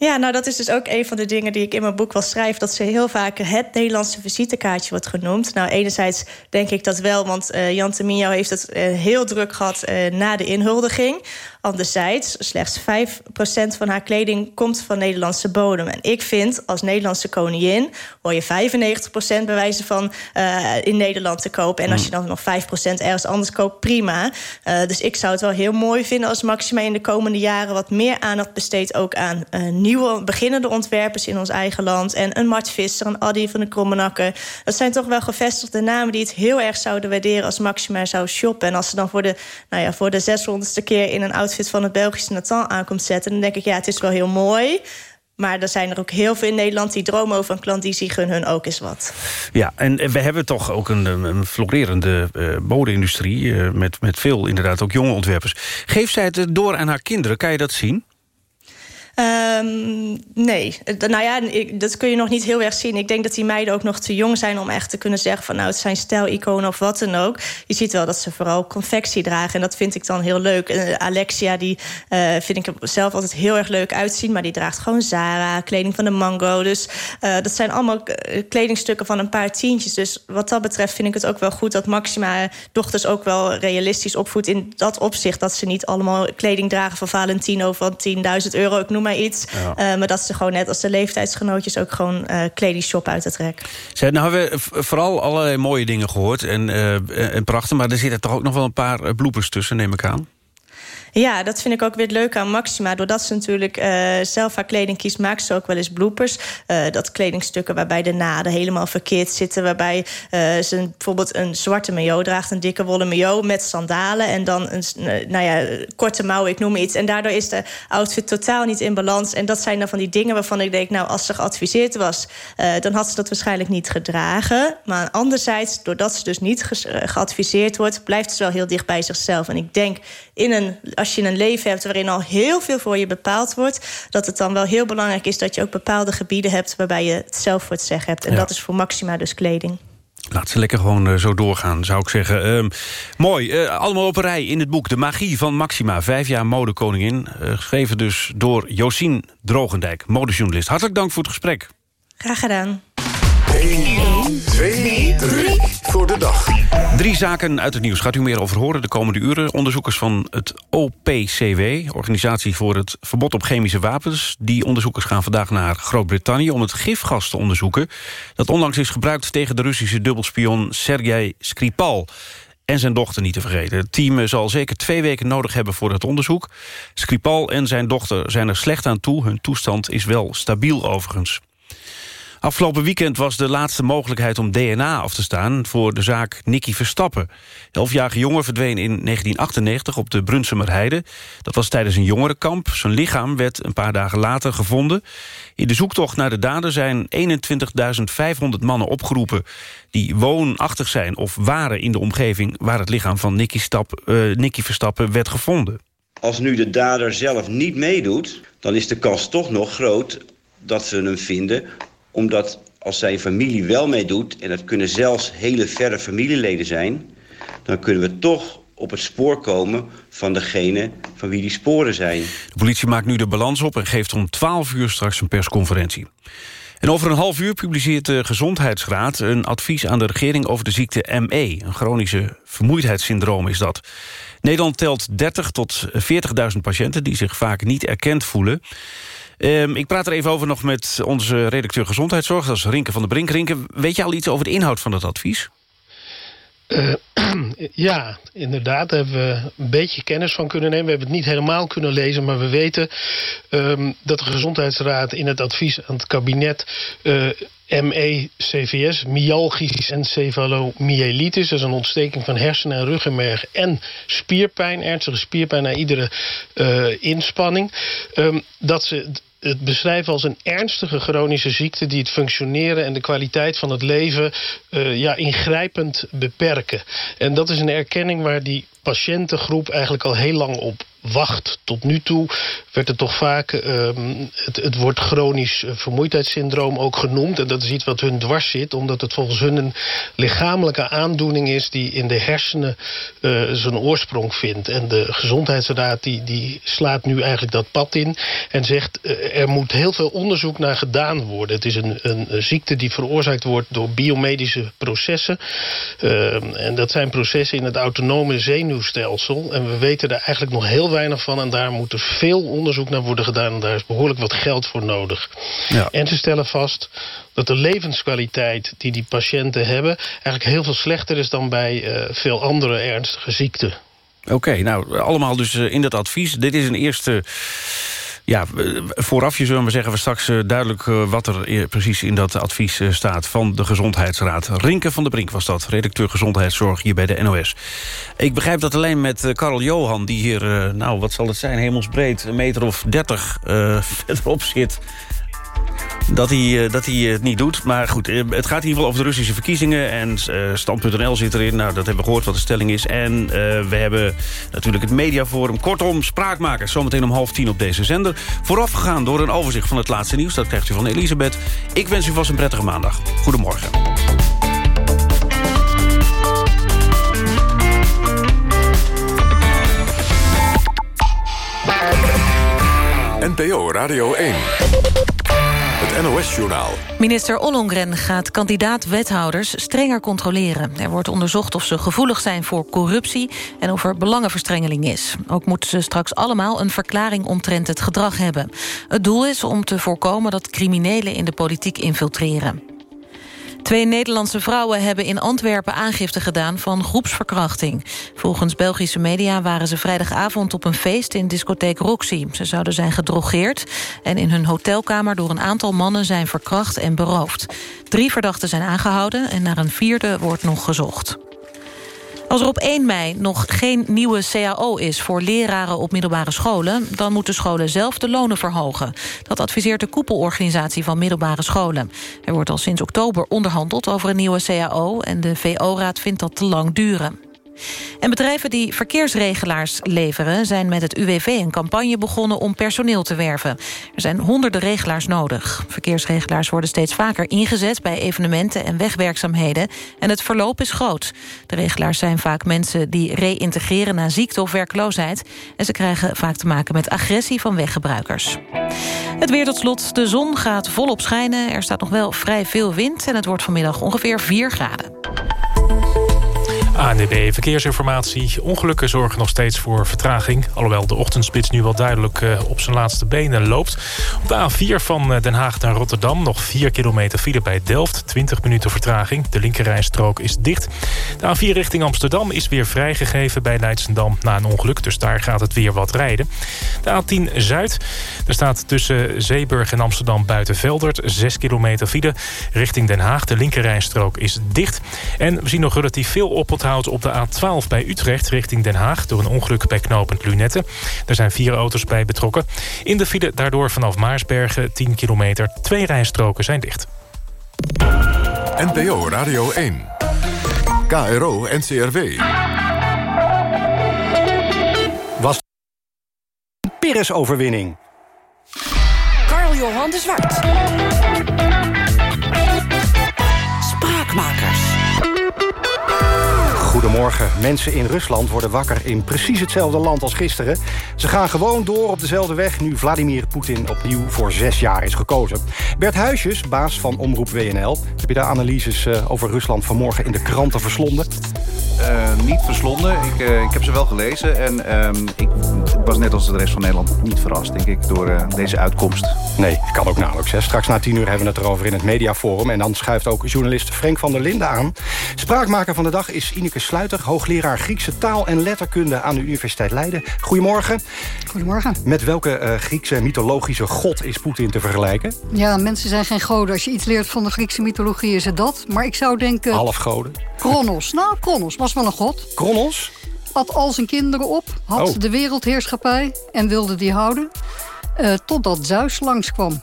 Ja, nou dat is dus ook een van de dingen die ik in mijn boek wel schrijf... dat ze heel vaak het Nederlandse visitekaartje wordt genoemd. Nou, enerzijds denk ik dat wel, want uh, Jan heeft het uh, heel druk gehad... Uh, na de inhuldiging. Anderzijds, slechts 5% van haar kleding komt van Nederlandse bodem. En ik vind, als Nederlandse koningin... hoor je 95% bewijzen van uh, in Nederland te kopen. En als je dan nog 5% ergens anders koopt, prima. Uh, dus ik zou het wel heel mooi vinden als Maxima in de komende jaren... wat meer aandacht besteedt ook aan uh, nieuwe beginnende ontwerpers in ons eigen land. En een Mart Visser, een Addy van de Krommenakker. Dat zijn toch wel gevestigde namen die het heel erg zouden waarderen... als Maxima zou shoppen. En als ze dan voor de, nou ja, voor de 600ste keer in een outfit van het Belgische Natal aankomt zetten... dan denk ik, ja, het is wel heel mooi... Maar er zijn er ook heel veel in Nederland die dromen over een klant... die zien hun ook eens wat. Ja, en we hebben toch ook een, een florerende. Uh, met, met veel inderdaad ook jonge ontwerpers. Geeft zij het door aan haar kinderen? Kan je dat zien? Um, nee, nou ja, dat kun je nog niet heel erg zien. Ik denk dat die meiden ook nog te jong zijn om echt te kunnen zeggen... van nou, het zijn stijliconen of wat dan ook. Je ziet wel dat ze vooral confectie dragen en dat vind ik dan heel leuk. Uh, Alexia, die uh, vind ik zelf altijd heel erg leuk uitzien... maar die draagt gewoon Zara, kleding van de Mango. Dus dat zijn allemaal kledingstukken van een paar tientjes. Dus wat dat betreft vind ik het ook wel goed... dat Maxima dochters ook wel realistisch opvoedt in dat opzicht... dat ze niet allemaal kleding dragen van Valentino van 10.000 euro. Ik noem iets. Ja. Uh, maar dat ze gewoon net als de leeftijdsgenootjes... ook gewoon uh, kleding shop uit het rek. Zij, nou hebben we vooral allerlei mooie dingen gehoord en, uh, en prachtig... maar er zitten toch ook nog wel een paar bloepers tussen, neem ik aan? Ja, dat vind ik ook weer het leuke aan Maxima. Doordat ze natuurlijk uh, zelf haar kleding kiest, maakt ze ook wel eens bloopers. Uh, dat kledingstukken waarbij de naden helemaal verkeerd zitten. Waarbij uh, ze bijvoorbeeld een zwarte maillot draagt, een dikke wollen maillot met sandalen. En dan een nou ja, korte mouw, ik noem iets. En daardoor is de outfit totaal niet in balans. En dat zijn dan van die dingen waarvan ik denk, nou, als ze geadviseerd was, dan had ze dat waarschijnlijk niet gedragen. Maar anderzijds, doordat ze dus niet geadviseerd wordt, blijft ze wel heel dicht bij zichzelf. En ik denk in een als je een leven hebt waarin al heel veel voor je bepaald wordt... dat het dan wel heel belangrijk is dat je ook bepaalde gebieden hebt... waarbij je het zelf voor het zeggen hebt. En dat is voor Maxima dus kleding. Laat ze lekker gewoon uh, zo doorgaan, zou ik zeggen. Uh, mooi, uh, allemaal op een rij in het boek De Magie van Maxima. Vijf jaar modekoningin. Uh, geschreven dus door Josien Drogendijk, modejournalist. Hartelijk dank voor het gesprek. Graag gedaan. 1, 2, 3 voor de dag. Drie zaken uit het nieuws. Gaat u meer over horen de komende uren. Onderzoekers van het OPCW, Organisatie voor het Verbod op Chemische Wapens... die onderzoekers gaan vandaag naar Groot-Brittannië... om het gifgas te onderzoeken... dat onlangs is gebruikt tegen de Russische dubbelspion Sergei Skripal en zijn dochter niet te vergeten. Het team zal zeker twee weken nodig hebben voor het onderzoek. Skripal en zijn dochter zijn er slecht aan toe. Hun toestand is wel stabiel overigens. Afgelopen weekend was de laatste mogelijkheid om DNA af te staan... voor de zaak Nicky Verstappen. Elfjarige jongen verdween in 1998 op de Brunsumer Heide. Dat was tijdens een jongerenkamp. Zijn lichaam werd een paar dagen later gevonden. In de zoektocht naar de dader zijn 21.500 mannen opgeroepen... die woonachtig zijn of waren in de omgeving... waar het lichaam van Nicky, Stap, uh, Nicky Verstappen werd gevonden. Als nu de dader zelf niet meedoet... dan is de kans toch nog groot dat ze hem vinden omdat als zijn familie wel meedoet... en dat kunnen zelfs hele verre familieleden zijn... dan kunnen we toch op het spoor komen van degene van wie die sporen zijn. De politie maakt nu de balans op en geeft om 12 uur straks een persconferentie. En over een half uur publiceert de Gezondheidsraad... een advies aan de regering over de ziekte ME. Een chronische vermoeidheidssyndroom is dat. Nederland telt 30 tot 40.000 patiënten... die zich vaak niet erkend voelen. Um, ik praat er even over nog met onze redacteur Gezondheidszorg. Dat is Rinke van der Brink. Rinke, weet je al iets over de inhoud van het advies? Uh, <clears throat> ja, inderdaad. Daar hebben we een beetje kennis van kunnen nemen. We hebben het niet helemaal kunnen lezen, maar we weten um, dat de Gezondheidsraad in het advies aan het kabinet uh, ME-CVS, myalgisch encefalomyelitis. Dat is een ontsteking van hersenen en ruggenmerg en spierpijn, ernstige spierpijn na iedere uh, inspanning. Um, dat ze het beschrijven als een ernstige chronische ziekte... die het functioneren en de kwaliteit van het leven uh, ja, ingrijpend beperken. En dat is een erkenning waar die patiëntengroep eigenlijk al heel lang op wacht. Tot nu toe werd het toch vaak um, het, het woord chronisch vermoeidheidssyndroom ook genoemd. En dat is iets wat hun dwars zit, omdat het volgens hun een lichamelijke aandoening is die in de hersenen uh, zijn oorsprong vindt. En de Gezondheidsraad die, die slaat nu eigenlijk dat pad in en zegt er moet heel veel onderzoek naar gedaan worden. Het is een, een, ziekte die veroorzaakt wordt door biomedische processen. Uh, en dat zijn processen in het autonome zenuwstelsel. En we weten daar eigenlijk nog heel weinig van. En daar moet er veel onderzoek naar worden gedaan. En daar is behoorlijk wat geld voor nodig. Ja. En ze stellen vast dat de levenskwaliteit die die patiënten hebben... eigenlijk heel veel slechter is dan bij uh, veel andere ernstige ziekten. Oké, okay, nou, allemaal dus uh, in dat advies. Dit is een eerste ja, vooraf je zullen we zeggen we straks uh, duidelijk uh, wat er uh, precies in dat advies staat van de Gezondheidsraad. Rinke van der Brink was dat, redacteur Gezondheidszorg hier bij de NOS. Ik begrijp dat alleen met Karel Johan, die hier, nou wat zal het zijn, hemelsbreed, een meter of dertig <laughs> verderop zit dat hij, eh, dat hij het niet doet. Maar goed, eh, het gaat in ieder geval over de Russische verkiezingen. En uh, Stand.nl zit erin. Nou, dat hebben we gehoord wat de stelling is. En we hebben natuurlijk het mediaforum. Kortom, spraakmakers. Zometeen om half tien op deze zender. Voorafgegaan door een overzicht van het laatste nieuws. Dat krijgt u van Elisabeth. Ik wens u vast een prettige maandag. Goedemorgen. NPO Radio 1. Minister Ollongren gaat kandidaat-wethouders strenger controleren. Er wordt onderzocht of ze gevoelig zijn voor corruptie... en of er belangenverstrengeling is. Ook moeten ze straks allemaal een verklaring omtrent het gedrag hebben. Het doel is om te voorkomen dat criminelen in de politiek infiltreren. Twee Nederlandse vrouwen hebben in Antwerpen aangifte gedaan van groepsverkrachting. Volgens Belgische media waren ze vrijdagavond op een feest in discotheek Roxy. Ze zouden zijn gedrogeerd en in hun hotelkamer door een aantal mannen zijn verkracht en beroofd. Drie verdachten zijn aangehouden en naar een vierde wordt nog gezocht. Als er op 1 mei nog geen nieuwe CAO is voor leraren op middelbare scholen... dan moeten scholen zelf de lonen verhogen. Dat adviseert de koepelorganisatie van middelbare scholen. Er wordt al sinds oktober onderhandeld over een nieuwe CAO... en de VO-raad vindt dat te lang duren. En bedrijven die verkeersregelaars leveren... zijn met het UWV een campagne begonnen om personeel te werven. Er zijn honderden regelaars nodig. Verkeersregelaars worden steeds vaker ingezet... bij evenementen en wegwerkzaamheden. En het verloop is groot. De regelaars zijn vaak mensen die reïntegreren... na ziekte of werkloosheid. En ze krijgen vaak te maken met agressie van weggebruikers. Het weer tot slot. De zon gaat volop schijnen. Er staat nog wel vrij veel wind... en het wordt vanmiddag ongeveer 4 graden. ANDB Verkeersinformatie. Ongelukken zorgen nog steeds voor vertraging. Alhoewel de ochtendspits nu wel duidelijk uh, op zijn laatste benen loopt. Op de A4 van uh, Den Haag naar Rotterdam nog 4 kilometer file bij Delft. 20 minuten vertraging. De linkerrijstrook is dicht. De A4 richting Amsterdam is weer vrijgegeven bij Leidsendam na een ongeluk. Dus daar gaat het weer wat rijden. De A10 Zuid. Er staat tussen Zeeburg en Amsterdam buiten Veldert. 6 kilometer file richting Den Haag. De linkerrijstrook is dicht. En we zien nog relatief veel oponthoud op de A12 bij Utrecht richting Den Haag... door een ongeluk bij knooppunt Lunette. Er zijn vier auto's bij betrokken. In de file daardoor vanaf Maarsbergen 10 kilometer. Twee rijstroken zijn dicht. NPO Radio 1. KRO NCRW. Was een Pires-overwinning. Karl-Johan de Zwart. Spraakmakers. Goedemorgen. Mensen in Rusland worden wakker in precies hetzelfde land als gisteren. Ze gaan gewoon door op dezelfde weg... nu Vladimir Poetin opnieuw voor zes jaar is gekozen. Bert Huisjes, baas van Omroep WNL. Heb je daar analyses uh, over Rusland vanmorgen in de kranten verslonden? Uh, niet verslonden. Ik, uh, ik heb ze wel gelezen. En uh, ik was net als de rest van Nederland niet verrast, denk ik, door deze uitkomst. Nee, kan ook nauwelijks. Hè. Straks na tien uur hebben we het erover in het Mediaforum. En dan schuift ook journalist Frank van der Linden aan. Spraakmaker van de dag is Ineke Sluiter... hoogleraar Griekse taal en letterkunde aan de Universiteit Leiden. Goedemorgen. Goedemorgen. Met welke uh, Griekse mythologische god is Poetin te vergelijken? Ja, mensen zijn geen goden. Als je iets leert van de Griekse mythologie is het dat. Maar ik zou denken... Halfgoden? Kronos. Nou, Kronos was wel een god. Kronos? Had al zijn kinderen op, had oh. de wereldheerschappij en wilde die houden. Uh, totdat Zeus langskwam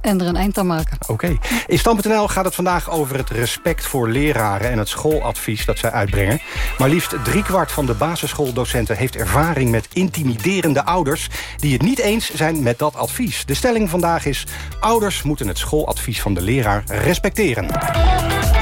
en er een eind aan maken. Oké. Okay. In Stand.nl gaat het vandaag over het respect voor leraren... en het schooladvies dat zij uitbrengen. Maar liefst driekwart van de basisschooldocenten... heeft ervaring met intimiderende ouders... die het niet eens zijn met dat advies. De stelling vandaag is... ouders moeten het schooladvies van de leraar respecteren.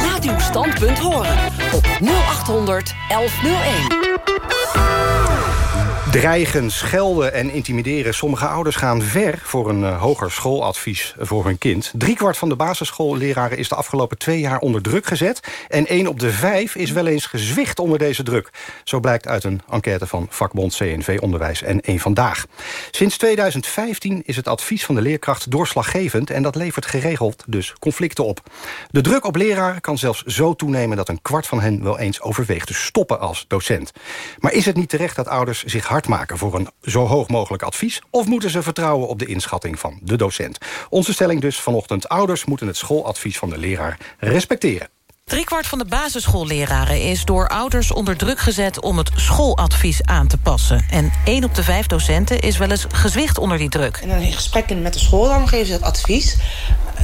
Laat uw standpunt horen op 0800 1101. Dreigen, schelden en intimideren. Sommige ouders gaan ver voor een uh, hoger schooladvies voor hun kind. Driekwart van de basisschoolleraren is de afgelopen twee jaar onder druk gezet. En één op de vijf is wel eens gezwicht onder deze druk. Zo blijkt uit een enquête van vakbond CNV Onderwijs en één Vandaag. Sinds 2015 is het advies van de leerkracht doorslaggevend... en dat levert geregeld dus conflicten op. De druk op leraren kan zelfs zo toenemen... dat een kwart van hen wel eens overweegt te stoppen als docent. Maar is het niet terecht dat ouders zich maken voor een zo hoog mogelijk advies... of moeten ze vertrouwen op de inschatting van de docent? Onze stelling dus vanochtend... ouders moeten het schooladvies van de leraar respecteren. Driekwart van de basisschoolleraren is door ouders onder druk gezet... om het schooladvies aan te passen. En één op de vijf docenten is wel eens gezwicht onder die druk. En in gesprekken met de school dan geven ze het advies.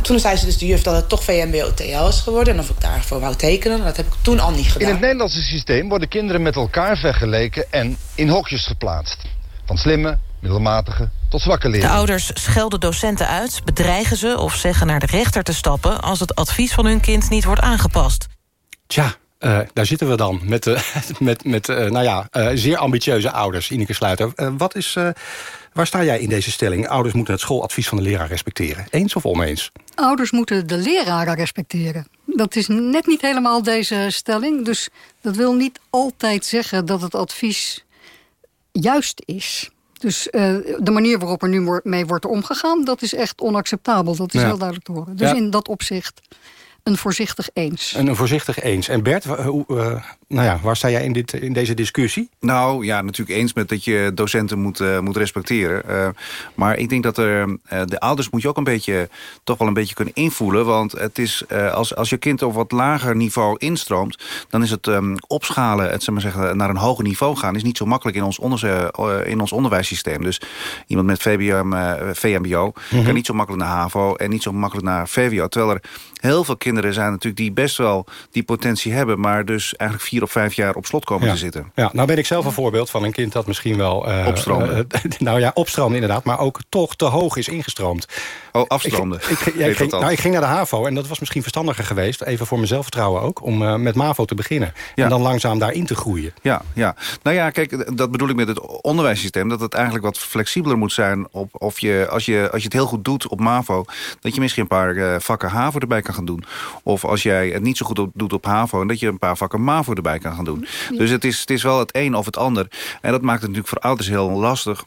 Toen zei ze dus de juf dat het toch VMBO-TL is geworden... en of ik daarvoor wou tekenen. Dat heb ik toen al niet gedaan. In het Nederlandse systeem worden kinderen met elkaar vergeleken... en in hokjes geplaatst. Van slimme, middelmatige tot zwakke leerlingen. De ouders schelden docenten uit, bedreigen ze of zeggen naar de rechter te stappen... als het advies van hun kind niet wordt aangepast. Tja, uh, daar zitten we dan met, uh, <laughs> met, met uh, nou ja, zeer ambitieuze ouders. Ineke Sluiter, wat is, waar sta jij in deze stelling? Ouders moeten het schooladvies van de leraar respecteren. Eens of oneens? Ouders moeten de leraren respecteren. Dat is net niet helemaal deze stelling. Dus dat wil niet altijd zeggen dat het advies juist is. Dus uh, de manier waarop er nu mee wordt omgegaan... dat is echt onacceptabel. Dat is ja. heel duidelijk te horen. Dus ja. in dat opzicht een voorzichtig eens. En een voorzichtig eens. En Bert, hoe, uh, nou ja, waar sta jij in, dit, in deze discussie? Nou ja, natuurlijk eens met dat je docenten moet, uh, moet respecteren. Uh, maar ik denk dat er, de ouders moet je ook een beetje, toch wel een beetje kunnen invoelen. Want het is, als, als je kind op wat lager niveau instroomt... dan is het um, opschalen, het, zeg maar zeggen, naar een hoger niveau gaan... is niet zo makkelijk in ons, onder, in ons onderwijssysteem. Dus iemand met VBM, VMBO mm -hmm. kan niet zo makkelijk naar HAVO... en niet zo makkelijk naar VWO. Terwijl er heel veel kinderen zijn natuurlijk die best wel die potentie hebben... maar dus eigenlijk vier of vijf jaar op slot komen ja. te zitten. Ja, nou ben ik zelf een voorbeeld van een kind dat misschien wel... Uh, opstroomde. Uh, <laughs> nou ja, opstroomde inderdaad, maar ook toch te hoog is ingestroomd. Oh, afstroomde. Ik, ik, ja, ik, ging, nou, ik ging naar de HAVO en dat was misschien verstandiger geweest... even voor mijn zelfvertrouwen ook, om uh, met MAVO te beginnen. Ja. En dan langzaam daarin te groeien. Ja, ja. Nou ja, kijk, dat bedoel ik met het onderwijssysteem... dat het eigenlijk wat flexibeler moet zijn... Op, of je, als, je, als je het heel goed doet op MAVO... dat je misschien een paar vakken HAVO erbij kan gaan doen. Of als jij het niet zo goed doet op HAVO... en dat je een paar vakken MAVO erbij kan gaan doen. Dus het is, het is wel het een of het ander. En dat maakt het natuurlijk voor ouders heel lastig...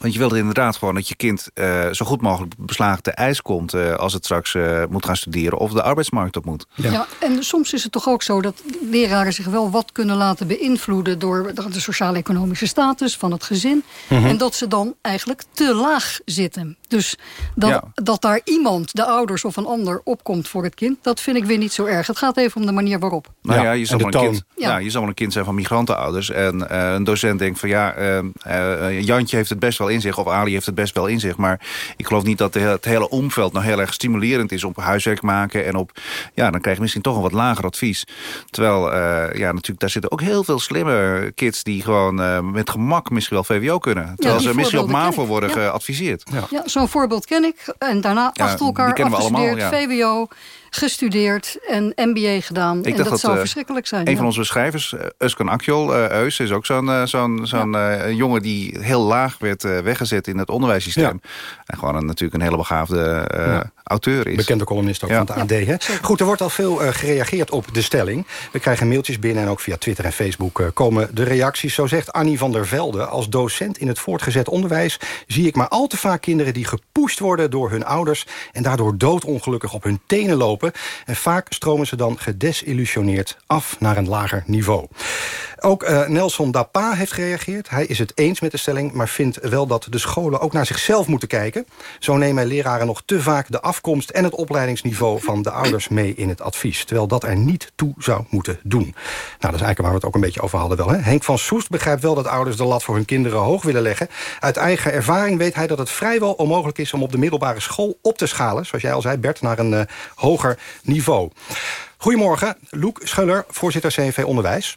Want je wilt inderdaad gewoon dat je kind uh, zo goed mogelijk beslagen te ijs komt... Uh, als het straks uh, moet gaan studeren of de arbeidsmarkt op moet. Ja. ja. en soms is het toch ook zo dat leraren zich wel wat kunnen laten beïnvloeden... door de sociaal-economische status van het gezin. Mm -hmm. En dat ze dan eigenlijk te laag zitten. Dus dat, ja. dat daar iemand, de ouders of een ander, opkomt voor het kind... dat vind ik weer niet zo erg. Het gaat even om de manier waarop. Nou ja, je, zal wel een, kind, ja. je zal wel een kind zijn van migrantenouders. En uh, een docent denkt van ja, uh, uh, Jantje heeft het best wel in zich... of Ali heeft het best wel in zich. Maar ik geloof niet dat de, het hele omveld nou heel erg stimulerend is... op huiswerk maken en op... ja, dan krijg je misschien toch een wat lager advies. Terwijl, ja, natuurlijk, daar zitten ook heel veel slimme kids... die gewoon met gemak misschien wel VWO kunnen. Terwijl ze misschien op MAVO worden geadviseerd. Ja, zo'n voorbeeld ken ik. En daarna achter elkaar afgestudeerd, VWO gestudeerd en MBA gedaan. Ik en dacht dat, dat, zou eh, verschrikkelijk zijn. Een ja. van onze schrijvers, uh, Uskan Akjol, uh, Eus, is ook zo'n uh, zo'n zo'n uh, jongen die heel laag werd uh, weggezet in het onderwijssysteem. Ja. En gewoon een, natuurlijk een hele begaafde uh, ja. Auteur is. Bekende columnist ook ja. van het AD. Hè? Goed, er wordt al veel uh, gereageerd op de stelling. We krijgen mailtjes binnen en ook via Twitter en Facebook uh, komen de reacties. Zo zegt Annie van der Velde, als docent in het voortgezet onderwijs... zie ik maar al te vaak kinderen die gepusht worden door hun ouders... en daardoor doodongelukkig op hun tenen lopen. En vaak stromen ze dan gedesillusioneerd af naar een lager niveau. Ook uh, Nelson Dapa heeft gereageerd. Hij is het eens met de stelling, maar vindt wel dat de scholen ook naar zichzelf moeten kijken. Zo nemen leraren nog te vaak de afkomst en het opleidingsniveau van de ouders mee in het advies. Terwijl dat er niet toe zou moeten doen. Nou, dat is eigenlijk waar we het ook een beetje over hadden wel. Hè? Henk van Soest begrijpt wel dat ouders de lat voor hun kinderen hoog willen leggen. Uit eigen ervaring weet hij dat het vrijwel onmogelijk is om op de middelbare school op te schalen. Zoals jij al zei, Bert, naar een uh, hoger niveau. Goedemorgen, Loek Schuller, voorzitter CNV Onderwijs.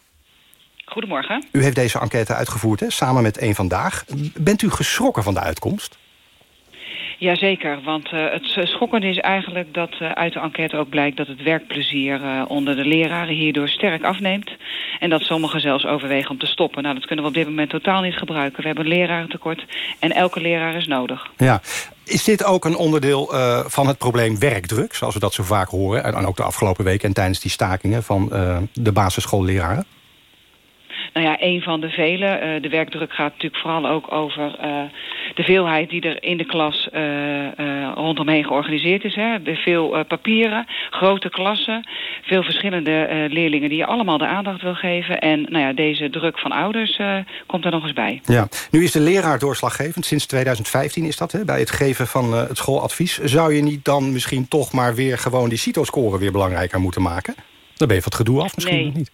Goedemorgen. U heeft deze enquête uitgevoerd, hè, samen met Eén Vandaag. Bent u geschrokken van de uitkomst? Jazeker, want uh, het schokkende is eigenlijk dat uh, uit de enquête ook blijkt... dat het werkplezier uh, onder de leraren hierdoor sterk afneemt. En dat sommigen zelfs overwegen om te stoppen. Nou, dat kunnen we op dit moment totaal niet gebruiken. We hebben een lerarentekort en elke leraar is nodig. Ja. Is dit ook een onderdeel van het probleem werkdruk, zoals we dat zo vaak horen... en ook de afgelopen weken en tijdens die stakingen van de basisschoolleraren? Nou ja, een van de vele. Uh, de werkdruk gaat natuurlijk vooral ook over uh, de veelheid die er in de klas uh, rondomheen georganiseerd is. Hè. Veel papieren, grote klassen, veel verschillende leerlingen die je allemaal de aandacht wil geven. En nou ja, deze druk van ouders komt er nog eens bij. Ja, nu is de leraar doorslaggevend. Sinds 2015 is dat, hè, bij het geven van het schooladvies. Zou je niet dan misschien toch maar weer gewoon die CITO-score weer belangrijker moeten maken? Dan ben je van het gedoe af misschien nee. nog niet.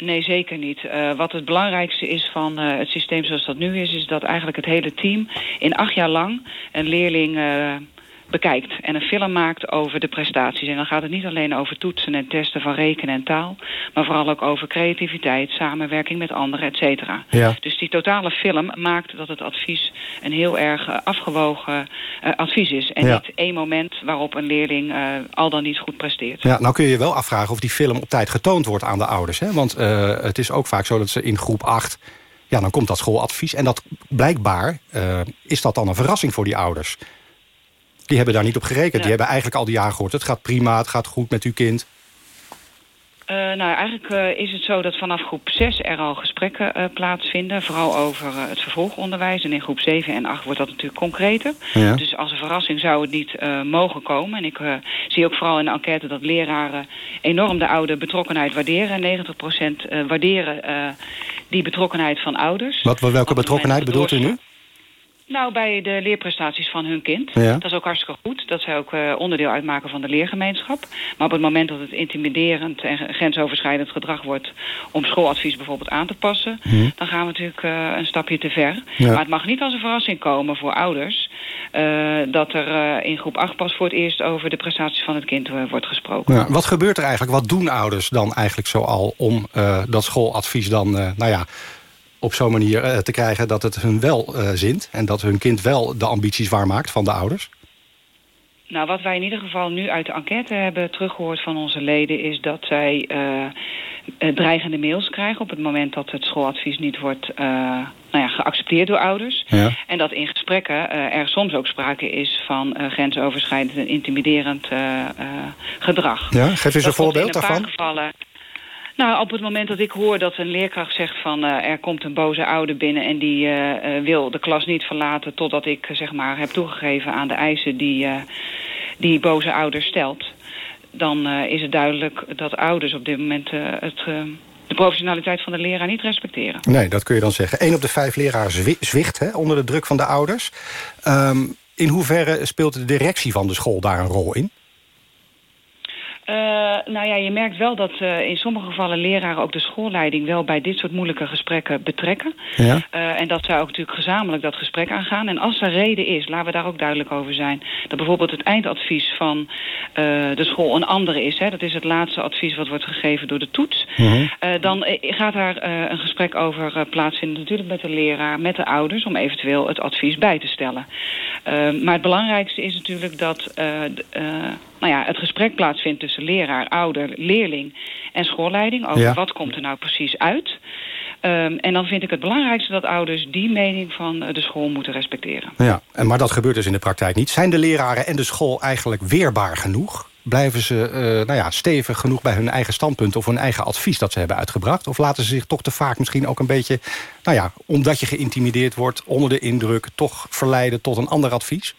Nee, zeker niet. Uh, wat het belangrijkste is van uh, het systeem zoals dat nu is... is dat eigenlijk het hele team in acht jaar lang een leerling uh, bekijkt... en een film maakt over de prestaties. En dan gaat het niet alleen over toetsen en testen van rekenen en taal... maar vooral ook over creativiteit, samenwerking met anderen, et cetera. Ja. Dus die totale film maakt dat het advies een heel erg afgewogen advies is. En Ja. niet één moment waarop een leerling al dan niet goed presteert. Ja, nou kun je je wel afvragen of die film op tijd getoond wordt aan de ouders. Hè? Want uh, het is ook vaak zo dat ze in groep 8... ja, dan komt dat schooladvies. En dat blijkbaar uh, is dat dan een verrassing voor die ouders. Die hebben daar niet op gerekend. Ja. Die hebben eigenlijk al die jaren gehoord. Het gaat prima, het gaat goed met uw kind. Uh, nou, eigenlijk uh, is het zo dat vanaf groep 6 er al gesprekken uh, plaatsvinden. Vooral over het vervolgonderwijs. En in groep 7 en 8 wordt dat natuurlijk concreter. Ja. Dus als een verrassing zou het niet mogen komen. En ik zie ook vooral in de enquête dat leraren enorm de oude betrokkenheid waarderen. 90% waarderen die betrokkenheid van ouders. Wat, welke betrokkenheid bedoelt u nu? Nou, bij de leerprestaties van hun kind. Ja. Dat is ook hartstikke goed. Dat zij ook uh, onderdeel uitmaken van de leergemeenschap. Maar op het moment dat het intimiderend en grensoverschrijdend gedrag wordt... om schooladvies bijvoorbeeld aan te passen... Mhm. dan gaan we natuurlijk uh, een stapje te ver. Ja. Maar het mag niet als een verrassing komen voor ouders... Uh, dat er in groep 8 pas voor het eerst over de prestaties van het kind wordt gesproken. Ja, wat gebeurt er eigenlijk? Wat doen ouders dan eigenlijk zoal om dat schooladvies dan... nou ja, op zo'n manier uh, te krijgen dat het hun wel uh, zint... en dat hun kind wel de ambities waarmaakt van de ouders? Nou, wat wij in ieder geval nu uit de enquête hebben teruggehoord van onze leden... is dat zij uh, dreigende mails krijgen op het moment dat het schooladvies niet wordt nou ja, geaccepteerd door ouders. Ja. En dat in gesprekken er soms ook sprake is van grensoverschrijdend en intimiderend gedrag. Ja, geef eens dat een voorbeeld in een daarvan. Paar gevallen, nou, op het moment dat ik hoor dat een leerkracht zegt van... Uh, er komt een boze ouder binnen en die uh, uh, wil de klas niet verlaten... totdat ik zeg maar, heb toegegeven aan de eisen die die boze ouder stelt... dan is het duidelijk dat ouders op dit moment het, de professionaliteit van de leraar niet respecteren. Nee, dat kun je dan zeggen. Eén op de vijf zwi zwicht hè, onder de druk van de ouders. Um, in hoeverre speelt de directie van de school daar een rol in? Uh, nou ja, je merkt wel dat uh, in sommige gevallen leraren ook de schoolleiding wel bij dit soort moeilijke gesprekken betrekken. Ja. Uh, en dat zij ook natuurlijk gezamenlijk dat gesprek aangaan. En als er reden is, laten we daar ook duidelijk over zijn, dat bijvoorbeeld het eindadvies van de school een andere is. Hè, dat is het laatste advies wat wordt gegeven door de toets. Mhm. dan gaat daar een gesprek over plaatsvinden, natuurlijk met de leraar, met de ouders, om eventueel het advies bij te stellen. maar het belangrijkste is natuurlijk dat nou ja, het gesprek plaatsvindt tussen leraar, ouder, leerling en schoolleiding. Over wat komt er nou precies uit. Um, en dan vind ik het belangrijkste dat ouders die mening van de school moeten respecteren. Ja, en maar dat gebeurt dus in de praktijk niet. Zijn de leraren en de school eigenlijk weerbaar genoeg? Blijven ze uh, nou ja, stevig genoeg bij hun eigen standpunt... of hun eigen advies dat ze hebben uitgebracht? Of laten ze zich toch te vaak misschien ook een beetje... nou ja, omdat je geïntimideerd wordt, onder de indruk... toch verleiden tot een ander advies?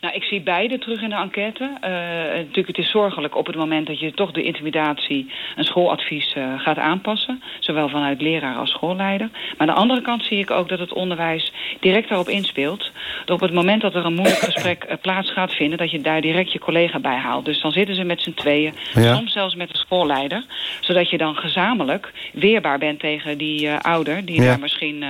Nou, ik zie beide terug in de enquête. Uh, natuurlijk, het is zorgelijk op het moment dat je toch de intimidatie... een schooladvies uh, gaat aanpassen. Zowel vanuit leraar als schoolleider. Maar aan de andere kant zie ik ook dat het onderwijs direct daarop inspeelt. Dat op het moment dat er een moeilijk gesprek uh, plaats gaat vinden... dat je daar direct je collega bij haalt. Dus dan zitten ze met z'n tweeën. Ja. Soms zelfs met de schoolleider. Zodat je dan gezamenlijk weerbaar bent tegen die ouder... die ja. daar misschien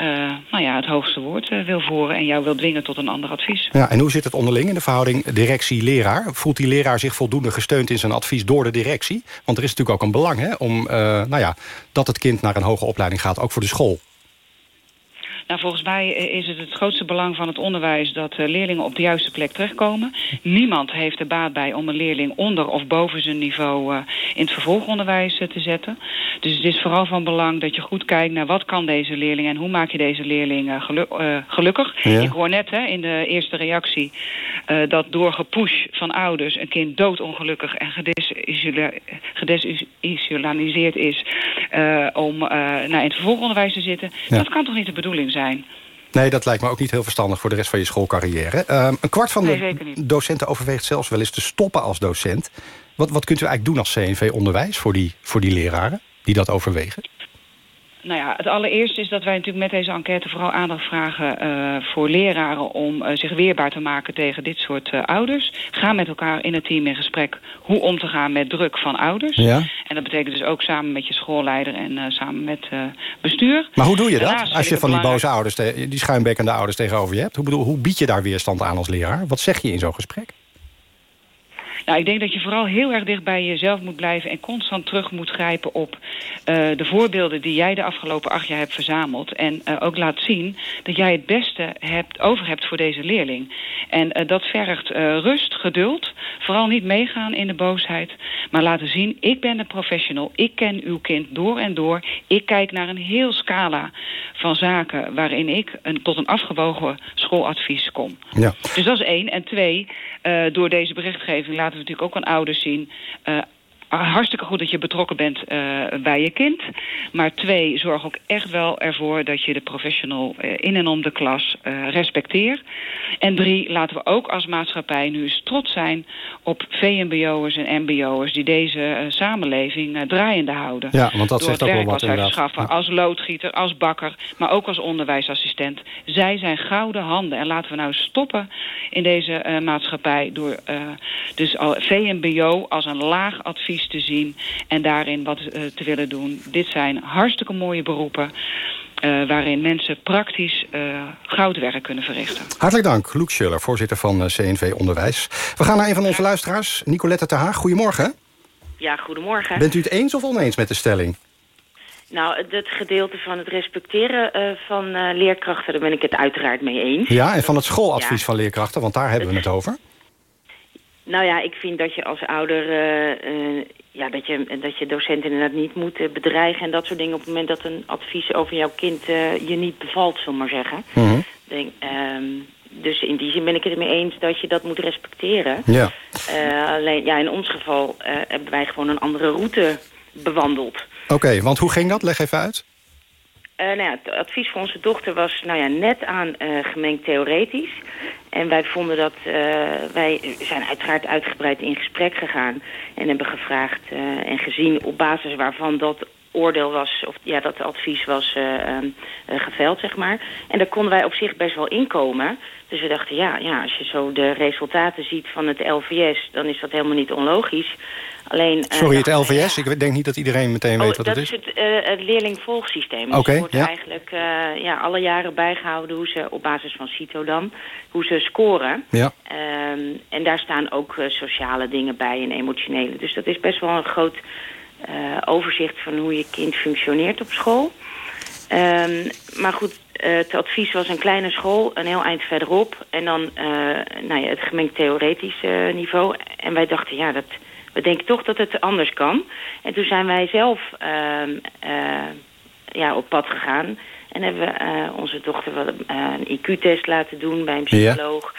uh, nou ja, het hoogste woord uh, wil voeren... en jou wil dwingen tot een ander advies. Ja, en hoe zit het onderling in de verhouding directie-leraar? Voelt die leraar zich voldoende gesteund in zijn advies door de directie? Want er is natuurlijk ook een belang hè, om uh, nou ja, dat het kind naar een hoge opleiding gaat, ook voor de school. Nou, volgens mij is het het grootste belang van het onderwijs... dat uh, leerlingen op de juiste plek terechtkomen. Niemand heeft er baat bij om een leerling onder of boven zijn niveau... Uh, in het vervolgonderwijs te zetten. Dus het is vooral van belang dat je goed kijkt naar wat kan deze leerling... en hoe maak je deze leerling gelu gelukkig. Ja. Ik hoor net hè, in de eerste reactie... dat door gepush van ouders een kind doodongelukkig... en gedesilaniseerd is om naar in het vervolgonderwijs te zitten. Ja. Dat kan toch niet de bedoeling zijn? Zijn. Nee, dat lijkt me ook niet heel verstandig voor de rest van je schoolcarrière. Uh, een kwart van nee, de docenten overweegt zelfs wel eens te stoppen als docent. Wat, wat kunt u eigenlijk doen als CNV-onderwijs voor die, voor die leraren die dat overwegen? Nou ja, het allereerste is dat wij natuurlijk met deze enquête vooral aandacht vragen uh, voor leraren om uh, zich weerbaar te maken tegen dit soort uh, ouders. Ga met elkaar in het team in gesprek hoe om te gaan met druk van ouders. Ja. En dat betekent dus ook samen met je schoolleider en samen met bestuur. Maar hoe doe je dat als je van die boze ouders, die schuimbekkende ouders tegenover je hebt? Hoe, bedoel, hoe bied je daar weerstand aan als leraar? Wat zeg je in zo'n gesprek? Nou, ik denk dat je vooral heel erg dicht bij jezelf moet blijven... en constant terug moet grijpen op uh, de voorbeelden die jij de afgelopen acht jaar hebt verzameld. En uh, ook laat zien dat jij het beste hebt, over hebt voor deze leerling. En uh, dat vergt rust, geduld. Vooral niet meegaan in de boosheid. Maar laten zien, ik ben de professional. Ik ken uw kind door en door. Ik kijk naar een heel scala van zaken... waarin ik een, tot een afgewogen schooladvies kom. Ja. Dus dat is één. En twee, door deze berichtgeving laten natuurlijk ook aan ouders zien... Uh, hartstikke goed dat je betrokken bent uh, bij je kind. Maar twee, zorg ook echt wel ervoor dat je de professional uh, in en om de klas uh, respecteert. En drie, laten we ook als maatschappij nu eens trots zijn op VMBO'ers en MBO'ers die deze samenleving draaiende houden. Ja, want dat Door zegt ook wel wat zij verschaffen ja. als loodgieter, als bakker, maar ook als onderwijsassistent. Zij zijn gouden handen en laten we nou stoppen in deze maatschappij door dus al VMBO als een laag advies te zien en daarin wat uh, te willen doen. Dit zijn hartstikke mooie beroepen. Uh, waarin mensen praktisch uh, goudwerk kunnen verrichten. Hartelijk dank, Loek Schuller, voorzitter van CNV Onderwijs. We gaan naar een van onze luisteraars, Nicolette Ter Haag. Goedemorgen. Ja, goedemorgen. Bent u het eens of oneens met de stelling? Nou, het gedeelte van het respecteren uh, van uh, leerkrachten... daar ben ik het uiteraard mee eens. Ja, en van het schooladvies ja. van leerkrachten, want daar hebben we het <laughs> over. Nou ja, ik vind dat je als ouder... Uh, uh, ja, dat je, dat je docent inderdaad niet moet uh, bedreigen en dat soort dingen... op het moment dat een advies over jouw kind je niet bevalt, zullen maar zeggen. Mm -hmm. Denk, um, dus in die zin ben ik het ermee eens dat je dat moet respecteren. Ja. alleen, ja, in ons geval hebben wij gewoon een andere route bewandeld. Oké, okay, want hoe ging dat? Leg even uit. Uh, nou het advies voor onze dochter was nou ja, net aan uh, gemengd theoretisch. En wij vonden dat... Uh, wij zijn uiteraard uitgebreid in gesprek gegaan. En hebben gevraagd en gezien op basis waarvan dat oordeel was... of ja, dat advies was geveld, zeg maar. En daar konden wij op zich best wel inkomen. Dus we dachten, ja, ja, als je zo de resultaten ziet van het LVS... dan is dat helemaal niet onlogisch. Alleen, Sorry, het LVS? Ja. Ik denk niet dat iedereen meteen oh, weet wat het is. Dat is het, uh, het leerlingvolgsysteem. Dus okay, wordt ja. eigenlijk uh, ja, alle jaren bijgehouden hoe ze, op basis van CITO dan, hoe ze scoren. Ja. Um, en daar staan ook uh, sociale dingen bij en emotionele. Dus dat is best wel een groot overzicht van hoe je kind functioneert op school. Um, maar goed, eh, het advies was een kleine school, een heel eind verderop. En dan eh, nou ja, het gemengd theoretisch niveau. En wij dachten, ja, dat, we denken toch dat het anders kan. En toen zijn wij zelf ehm, eh, ja, op pad gegaan. En hebben we onze dochter wel, een IQ-test laten doen bij een Ja. psycholoog.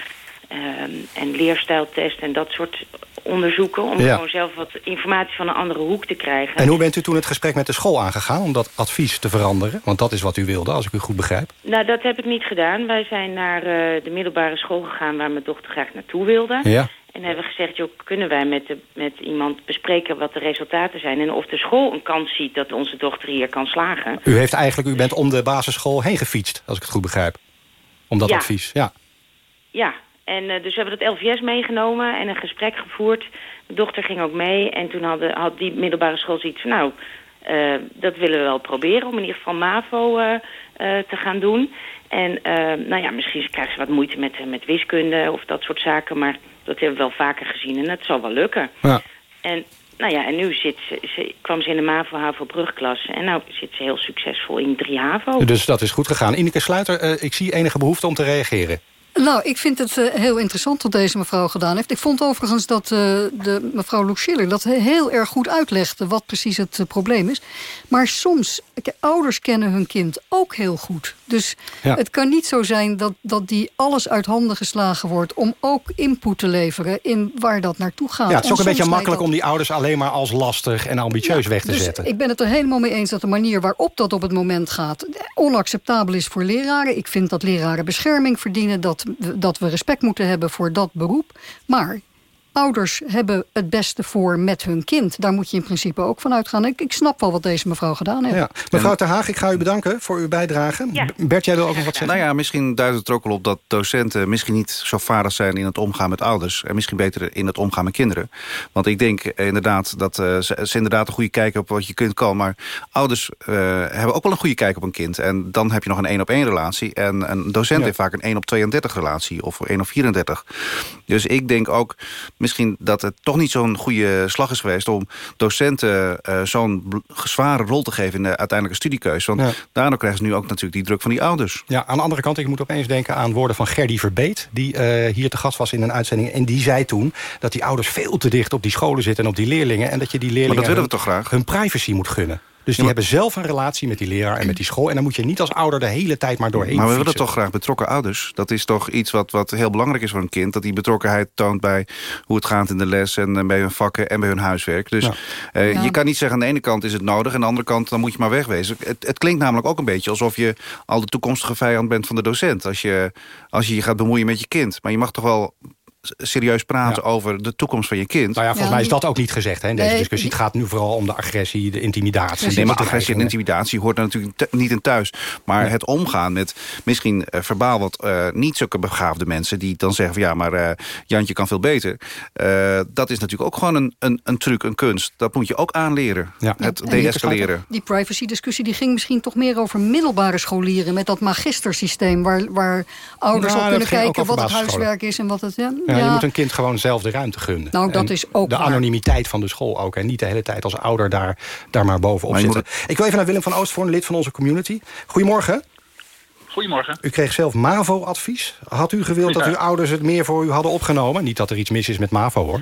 Ehm, en leerstijltest en dat soort onderzoeken. Om Ja. gewoon zelf wat informatie van een andere hoek te krijgen. En hoe bent u toen het gesprek met de school aangegaan... om dat advies te veranderen? Want dat is wat u wilde, als ik u goed begrijp. Nou, dat heb ik niet gedaan. Wij zijn naar eh, de middelbare school gegaan waar mijn dochter graag naartoe wilde. Ja. En hebben gezegd, joh, kunnen wij met, de, met iemand bespreken wat de resultaten zijn... en of de school een kans ziet dat onze dochter hier kan slagen. U, heeft eigenlijk, u bent om de basisschool heen gefietst, als ik het goed begrijp. Om dat Ja. advies, ja. Ja, en eh, dus we hebben dat LVS meegenomen en een gesprek gevoerd. De dochter ging ook mee en toen hadden, had die middelbare school zoiets van... nou, eh, dat willen we wel proberen om in ieder geval MAVO eh, te gaan doen. En nou ja, misschien krijgen ze wat moeite met, met wiskunde of dat soort zaken... maar dat hebben we wel vaker gezien en het zal wel lukken. Ja. En, nou ja, en nu zit ze, ze, kwam ze in de MAVO-HAVO-brugklasse... en nou zit ze heel succesvol in 3 HAVO. Dus dat is goed gegaan. Ineke Sluiter, ik zie enige behoefte om te reageren. Nou, ik vind het eh, heel interessant wat deze mevrouw gedaan heeft. Ik vond overigens dat eh, de mevrouw Loek Schiller dat heel erg goed uitlegde... wat precies het eh, probleem is. Maar soms, ouders kennen hun kind ook heel goed. Dus Ja. het kan niet zo zijn dat, dat die alles uit handen geslagen wordt... om ook input te leveren in waar dat naartoe gaat. Ja, het is En ook een beetje makkelijk dat- om die ouders alleen maar als lastig en ambitieus weg te dus zetten. ik ben het er helemaal mee eens dat de manier waarop dat op het moment gaat... onacceptabel is voor leraren. Ik vind dat leraren bescherming verdienen. Dat, dat we respect moeten hebben voor dat beroep. Maar ouders hebben het beste voor met hun kind. Daar moet je in principe ook van uitgaan. Ik, ik snap wel wat deze mevrouw gedaan heeft. Ja. Mevrouw Ter Haag, ik ga u bedanken voor uw bijdrage. Bert, jij wil ook nog wat zeggen? Nou ja, misschien duidt het er ook wel op dat docenten misschien niet zo vaardig zijn in het omgaan met ouders. En misschien beter in het omgaan met kinderen. Want ik denk inderdaad dat eh, ze, ze inderdaad een goede kijk op wat je kind kan. Maar ouders eh, hebben ook wel een goede kijk op een kind. En dan heb je nog een 1 op 1 relatie. En een docent Ja. heeft vaak een 1 op 32 relatie. Of 1 op 34. Dus ik denk ook misschien dat het toch niet zo'n goede slag is geweest... om docenten eh, zo'n zware rol te geven in de uiteindelijke studiekeuze. Want Ja. daardoor krijgen ze nu ook natuurlijk die druk van die ouders. Ja, aan de andere kant, ik moet opeens denken aan woorden van Gerdy Verbeet... die eh, hier te gast was in een uitzending. En die zei toen dat die ouders veel te dicht op die scholen zitten... en op die leerlingen. En dat je die leerlingen dat willen we hun- toch graag? hun privacy moet gunnen. Dus die Ja, hebben zelf een relatie met die leraar en met die school. En dan moet je niet als ouder de hele tijd maar doorheen Maar we willen fietsen. toch graag betrokken ouders. Dat is toch iets wat, wat heel belangrijk is voor een kind. Dat die betrokkenheid toont bij hoe het gaat in de les... en eh, bij hun vakken en bij hun huiswerk. Dus Ja. eh, Ja. je kan niet zeggen aan de ene kant is het nodig... en aan de andere kant dan moet je maar wegwezen. Het, het klinkt namelijk ook een beetje alsof je al de toekomstige vijand bent van de docent. Als je als je, je gaat bemoeien met je kind. Maar je mag toch wel serieus praten over de toekomst van je kind. Nou ja, volgens Ja, mij is dat ook niet gezegd hè, in deze Nee, discussie. Het gaat nu vooral om de agressie, de intimidatie. Nee, de maar agressie en intimidatie hoort er natuurlijk niet in thuis. Maar het omgaan met misschien eh, verbaal wat eh, niet zulke begaafde mensen... die dan zeggen van ja, maar eh, Jantje kan veel beter. Eh, dat is natuurlijk ook gewoon een, een, een truc, een kunst. Dat moet je ook aanleren. Ja. Het deescaleren. Die privacy-discussie die ging misschien toch meer over middelbare scholieren... met dat magistersysteem waar, waar ouders Nou, al dat kunnen kijken... wat het huiswerk is en wat het... Ja, Ja, ja. Je moet een kind gewoon zelf de ruimte gunnen. Nou, dat En is ook De waar. anonimiteit van de school ook. En niet de hele tijd als ouder daar, daar maar bovenop Maar zitten. Ik wil even naar Willem van Oostvoorn, lid van onze community. Goedemorgen. Goedemorgen. U kreeg zelf MAVO-advies. Had u gewild dat uw ouders het meer voor u hadden opgenomen? Niet dat er iets mis is met MAVO, hoor.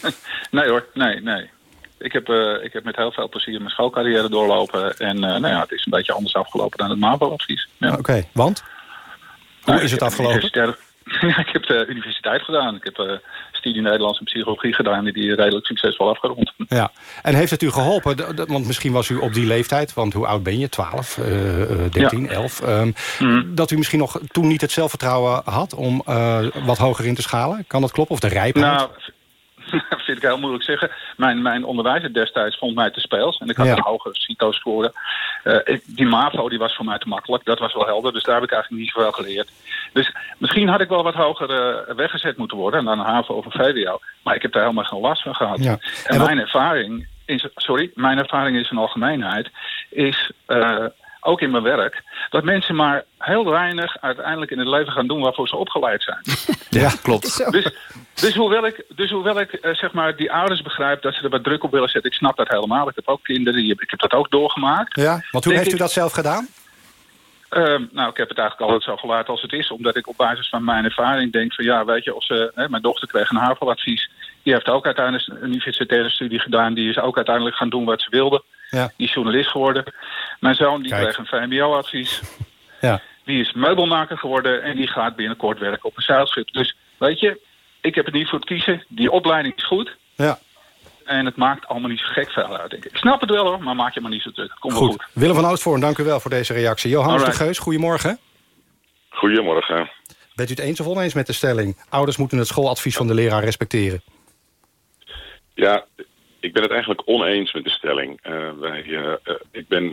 <laughs> Nee hoor, nee, nee. Ik heb, eh, ik heb met heel veel plezier mijn schoolcarrière doorlopen. En eh, nou ja, het is een beetje anders afgelopen dan het MAVO-advies. Ja. Oké, want? Hoe Nou, is ik het heb afgelopen? <laughs> Ja, ik heb de universiteit gedaan. Ik heb eh studie Nederlandse psychologie gedaan... en die redelijk succesvol afgerond. <laughs> Ja. En heeft het u geholpen? Want misschien was u op die leeftijd, want hoe oud ben je? 12, eh, eh, 13, Ja. 11. ehm, Mhm. Dat u misschien nog toen niet het zelfvertrouwen had om eh, wat hoger in te schalen? Kan dat kloppen? Of de rijpheid? Nou, <laughs> dat vind ik heel moeilijk zeggen. Mijn, mijn onderwijzer destijds vond mij te speels. En ik had Ja. een hogere CITO-score. Eh, die MAVO die was voor mij te makkelijk. Dat was wel helder. Dus daar heb ik eigenlijk niet zoveel geleerd. Dus misschien had ik wel wat hoger eh, weggezet moeten worden. Dan een HAVO of een VWO. Maar ik heb daar helemaal geen last van gehad. Ja. En, En wat- mijn ervaring... Is, sorry, mijn ervaring is in algemeenheid... is eh, ook in mijn werk... dat mensen maar heel weinig uiteindelijk in het leven gaan doen... waarvoor ze opgeleid zijn. <laughs> Ja, klopt. Dus, dus hoewel ik, dus hoewel ik eh, zeg maar, die ouders begrijp dat ze er wat druk op willen zetten, ik snap dat helemaal. Ik heb ook kinderen, die, ik heb dat ook doorgemaakt. Ja, want hoe heeft u dat zelf gedaan? Ehm, nou, ik heb het eigenlijk altijd zo gelaten als het is. Omdat ik op basis van mijn ervaring denk van ja, weet je, als ze, hè, mijn dochter kreeg een HAVO-advies. Die heeft ook uiteindelijk een universitaire studie gedaan. Die is ook uiteindelijk gaan doen wat ze wilde. Ja. Die is journalist geworden. Mijn zoon die Kijk. kreeg een VMBO-advies. <laughs> Ja. Die is meubelmaker geworden en die gaat binnenkort werken op een zeilschip. Dus weet je, ik heb het niet voor het kiezen. Die opleiding is goed. Ja. En het maakt allemaal niet zo gek veel uit, denk ik. Ik snap het wel hoor, maar maak je maar niet zo druk. Komt wel Goed. goed. Willem van Oostvoorn, dank u wel voor deze reactie. Johannes Alright. de Geus, goedemorgen. Goedemorgen. Bent u het eens of oneens met de stelling... ouders moeten het schooladvies van de leraar respecteren? Ja, ik ben het eigenlijk oneens met de stelling. Eh, wij, eh, eh, ik ben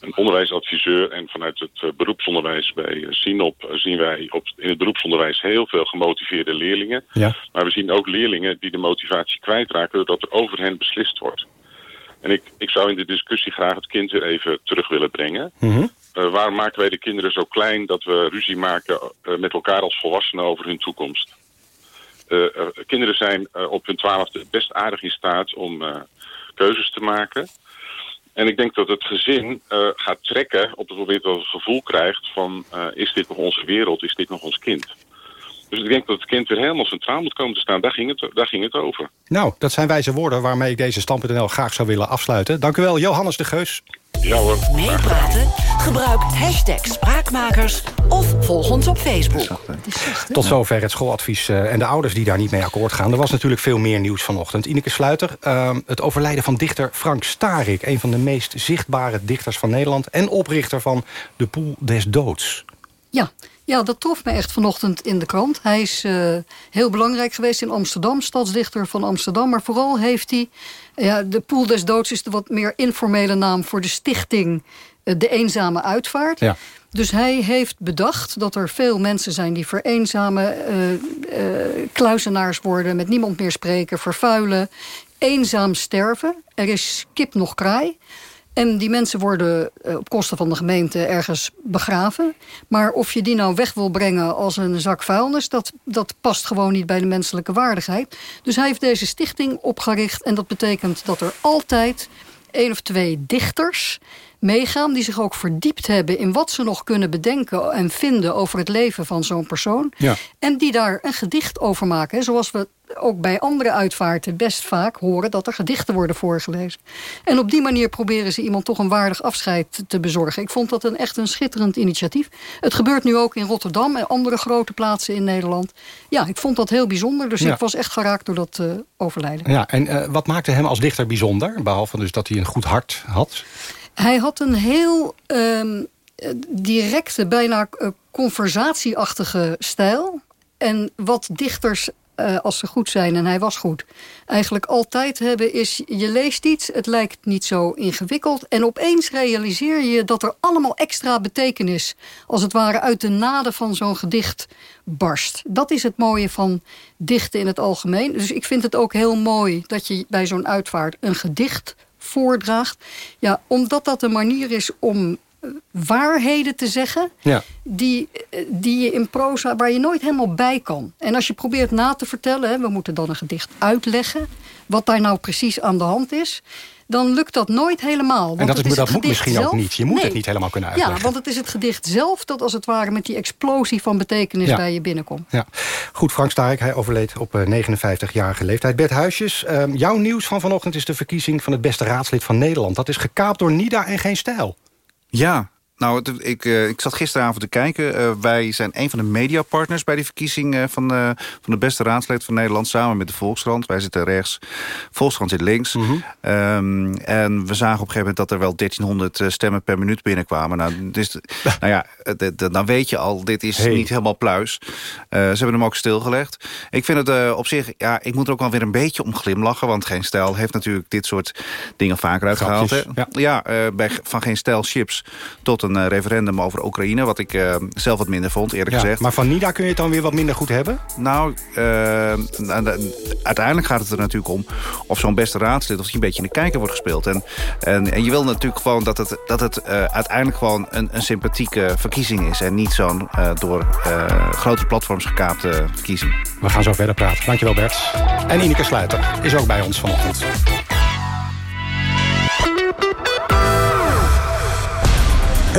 een onderwijsadviseur en vanuit het beroepsonderwijs bij SINOP zien wij op, in het beroepsonderwijs heel veel gemotiveerde leerlingen. Ja. Maar we zien ook leerlingen die de motivatie kwijtraken doordat er over hen beslist wordt. En ik, ik zou in de discussie graag het kind weer even terug willen brengen. Eh, waarom maken wij de kinderen zo klein dat we ruzie maken met elkaar als volwassenen over hun toekomst? Eh, eh, kinderen zijn eh, op hun twaalfde best aardig in staat om keuzes te maken. En ik denk dat het gezin gaat trekken op het moment dat het gevoel krijgt van... is dit nog onze wereld, is dit nog ons kind? Dus ik denk dat het kind weer helemaal centraal moet komen te staan. Daar ging het, daar ging het over. Nou, dat zijn wijze woorden waarmee ik deze Stand.nl graag zou willen afsluiten. Dank u wel, Johannes de Geus. Ja hoor. Meepraten? Gebruik hashtag Spraakmakers of volg ons op Facebook. Tot zover het schooladvies eh, en de ouders die daar niet mee akkoord gaan. Er was natuurlijk veel meer nieuws vanochtend. Ineke Sluiter, eh, het overlijden van dichter Frank Starik... een van de meest zichtbare dichters van Nederland... en oprichter van de Poel des Doods. Ja, ja, dat trof me echt vanochtend in de krant. Hij is eh, heel belangrijk geweest in Amsterdam, stadsdichter van Amsterdam. Maar vooral heeft hij... Ja, de Poel des Doods is de wat meer informele naam voor de stichting eh, De Eenzame Uitvaart. Ja. Dus hij heeft bedacht dat er veel mensen zijn die vereenzamen... eh, kluizenaars worden, met niemand meer spreken, vervuilen... eenzaam sterven. Er is kip nog kraai. En die mensen worden eh, op kosten van de gemeente ergens begraven. Maar of je die nou weg wil brengen als een zak vuilnis... dat, dat past gewoon niet bij de menselijke waardigheid. Dus hij heeft deze stichting opgericht. En dat betekent dat er altijd één of twee dichters meegaan... die zich ook verdiept hebben in wat ze nog kunnen bedenken... en vinden over het leven van zo'n persoon. Ja. En die daar een gedicht over maken. hè. Zoals we ook bij andere uitvaarten best vaak horen... dat er gedichten worden voorgelezen. En op die manier proberen ze iemand toch een waardig afscheid te bezorgen. Ik vond dat een echt een schitterend initiatief. Het gebeurt nu ook in Rotterdam en andere grote plaatsen in Nederland. Ja, ik vond dat heel bijzonder. Dus Ja. ik was echt geraakt door dat eh, overlijden. Ja, en eh, wat maakte hem als dichter bijzonder? Behalve dus dat hij een goed hart had. Hij had een heel ehm, eh, directe, bijna eh, conversatieachtige stijl. En wat dichters, eh, als ze goed zijn, en hij was goed... eigenlijk altijd hebben is, je leest iets, het lijkt niet zo ingewikkeld... en opeens realiseer je dat er allemaal extra betekenis... als het ware uit de naden van zo'n gedicht barst. Dat is het mooie van dichten in het algemeen. Dus ik vind het ook heel mooi dat je bij zo'n uitvaart een gedicht voordraagt. Ja, omdat dat een manier is om eh, waarheden te zeggen... Ja. Die, eh, die je in proza, waar je nooit helemaal bij kan. En als je probeert na te vertellen... Hè, we moeten dan een gedicht uitleggen... wat daar nou precies aan de hand is... dan lukt dat nooit helemaal. Want en dat, het is, is dat het moet misschien ook niet. Je moet Nee. het niet helemaal kunnen uitleggen. Ja, want het is het gedicht zelf dat als het ware... met die explosie van betekenis Ja. bij je binnenkomt. Ja. Goed, Frank Starik, hij overleed op eh, 59-jarige leeftijd. Bert Huisjes, ehm, jouw nieuws van vanochtend is de verkiezing... van het beste raadslid van Nederland. Dat is gekaapt door Nida en Geen Stijl. Ja, nou, ik, eh, ik zat gisteravond te kijken. Eh, wij zijn een van de mediapartners bij die verkiezing eh, van, eh, van de beste raadslid van Nederland... samen met de Volkskrant. Wij zitten rechts, Volkskrant zit links. Ehm, en we zagen op een gegeven moment dat er wel 1300 eh, stemmen per minuut binnenkwamen. Nou, dus, <laughs> nou ja, dan weet je al, dit is Hey. niet helemaal pluis. Ze hebben hem ook stilgelegd. Ik vind het op zich, ja, ik moet er ook wel weer een beetje om glimlachen... want Geen Stijl heeft natuurlijk dit soort dingen vaker uitgehaald. Hè? Ja, bij, van Geen Stijl chips tot een eh, referendum over Oekraïne... wat ik eh, zelf wat minder vond, eerlijk Ja, gezegd. maar van Nida kun je het dan weer wat minder goed hebben? Nou, eh, nou, uiteindelijk gaat het er natuurlijk om... of zo'n beste raadslid, of die een beetje in de kijker wordt gespeeld. En, en, en je wil natuurlijk gewoon dat het, dat het uiteindelijk gewoon een, een sympathieke verkiezing is... en niet zo'n door grote platforms gekaapte verkiezing. We gaan zo verder praten. Dankjewel Bert. En Ineke Sluiter is ook bij ons vanochtend.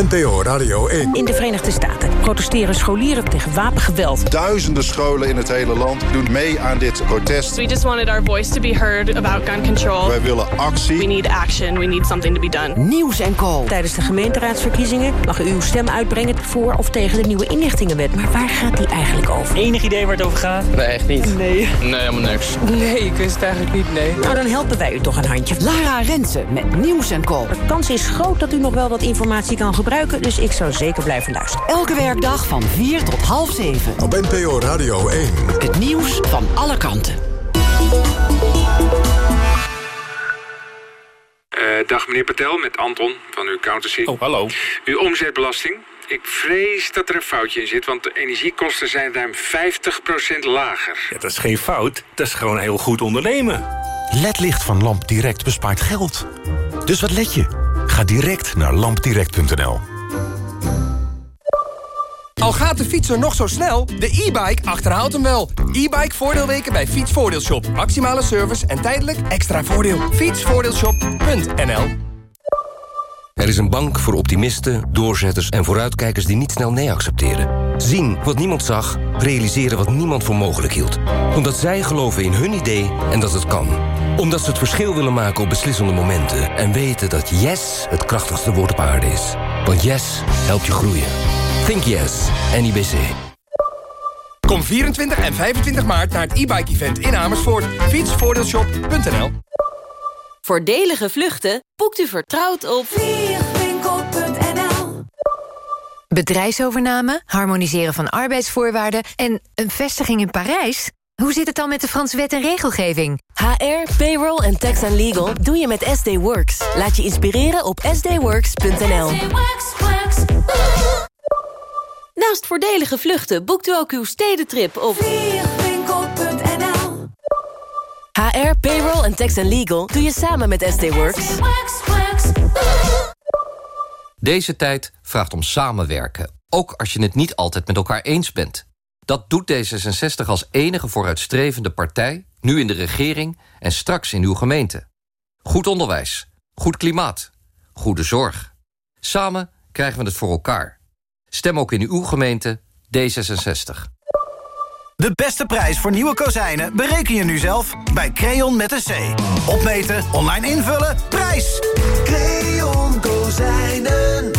NPO Radio 1. In de Verenigde Staten protesteren scholieren tegen wapengeweld. Duizenden scholen in het hele land doen mee aan dit protest. We just wanted our voice to be heard about gun control. Wij willen actie. We need action. We need something to be done. Nieuws en Co. Tijdens de gemeenteraadsverkiezingen mag u uw stem uitbrengen voor of tegen de nieuwe inlichtingenwet. Maar waar gaat die eigenlijk over? Enig idee waar het over gaat? Nee, echt niet. Nee. Nee, helemaal niks. Nee, ik wist het eigenlijk niet, nee. Nou, dan helpen wij u toch een handje. Lara Rensen met Nieuws en Co. De kans is groot dat u nog wel wat informatie kan gebruiken, dus ik zou zeker blijven luisteren. Elke werkdag van 4 tot half 7. Op NPO Radio 1. Het nieuws van alle kanten. Uh, dag meneer Patel, met Anton van uw accountancy. Oh, hallo. Uw omzetbelasting. Ik vrees dat er een foutje in zit, want de energiekosten zijn ruim 50% lager. Ja, dat is geen fout, dat is gewoon heel goed ondernemen. LED-licht van Lamp Direct bespaart geld. Dus wat let je? Ga direct naar lampdirect.nl. Al gaat de fietser nog zo snel, de e-bike achterhaalt hem wel. E-bike voordeelweken bij Fietsvoordeelshop. Maximale service en tijdelijk extra voordeel. Fietsvoordeelshop.nl Er is een bank voor optimisten, doorzetters en vooruitkijkers die niet snel nee accepteren. Zien wat niemand zag, realiseren wat niemand voor mogelijk hield. Omdat zij geloven in hun idee en dat het kan. Omdat ze het verschil willen maken op beslissende momenten. En weten dat yes het krachtigste woord op aarde is. Want yes helpt je groeien. Think yes, NIBC. Kom 24 en 25 maart naar het e-bike event in Amersfoort. Fietsvoordeelshop.nl Voordelige vluchten boekt u vertrouwd op Bedrijfsovername, harmoniseren van arbeidsvoorwaarden en een vestiging in Parijs? Hoe zit het dan met de Franse wet en regelgeving? HR, payroll en tax and legal doe je met SD Works. Laat je inspireren op sdworks.nl. Naast voordelige vluchten boekt u ook uw stedentrip op vliegwinkel.nl HR, payroll en tax and legal doe je samen met SD Works. Deze tijd vraagt om samenwerken, ook als je het niet altijd met elkaar eens bent. Dat doet D66 als enige vooruitstrevende partij, nu in de regering en straks in uw gemeente. Goed onderwijs, goed klimaat, goede zorg. Samen krijgen we het voor elkaar. Stem ook in uw gemeente D66. De beste prijs voor nieuwe kozijnen bereken je nu zelf bij Creon met een C. Opmeten, online invullen, prijs! Creon Kozijnen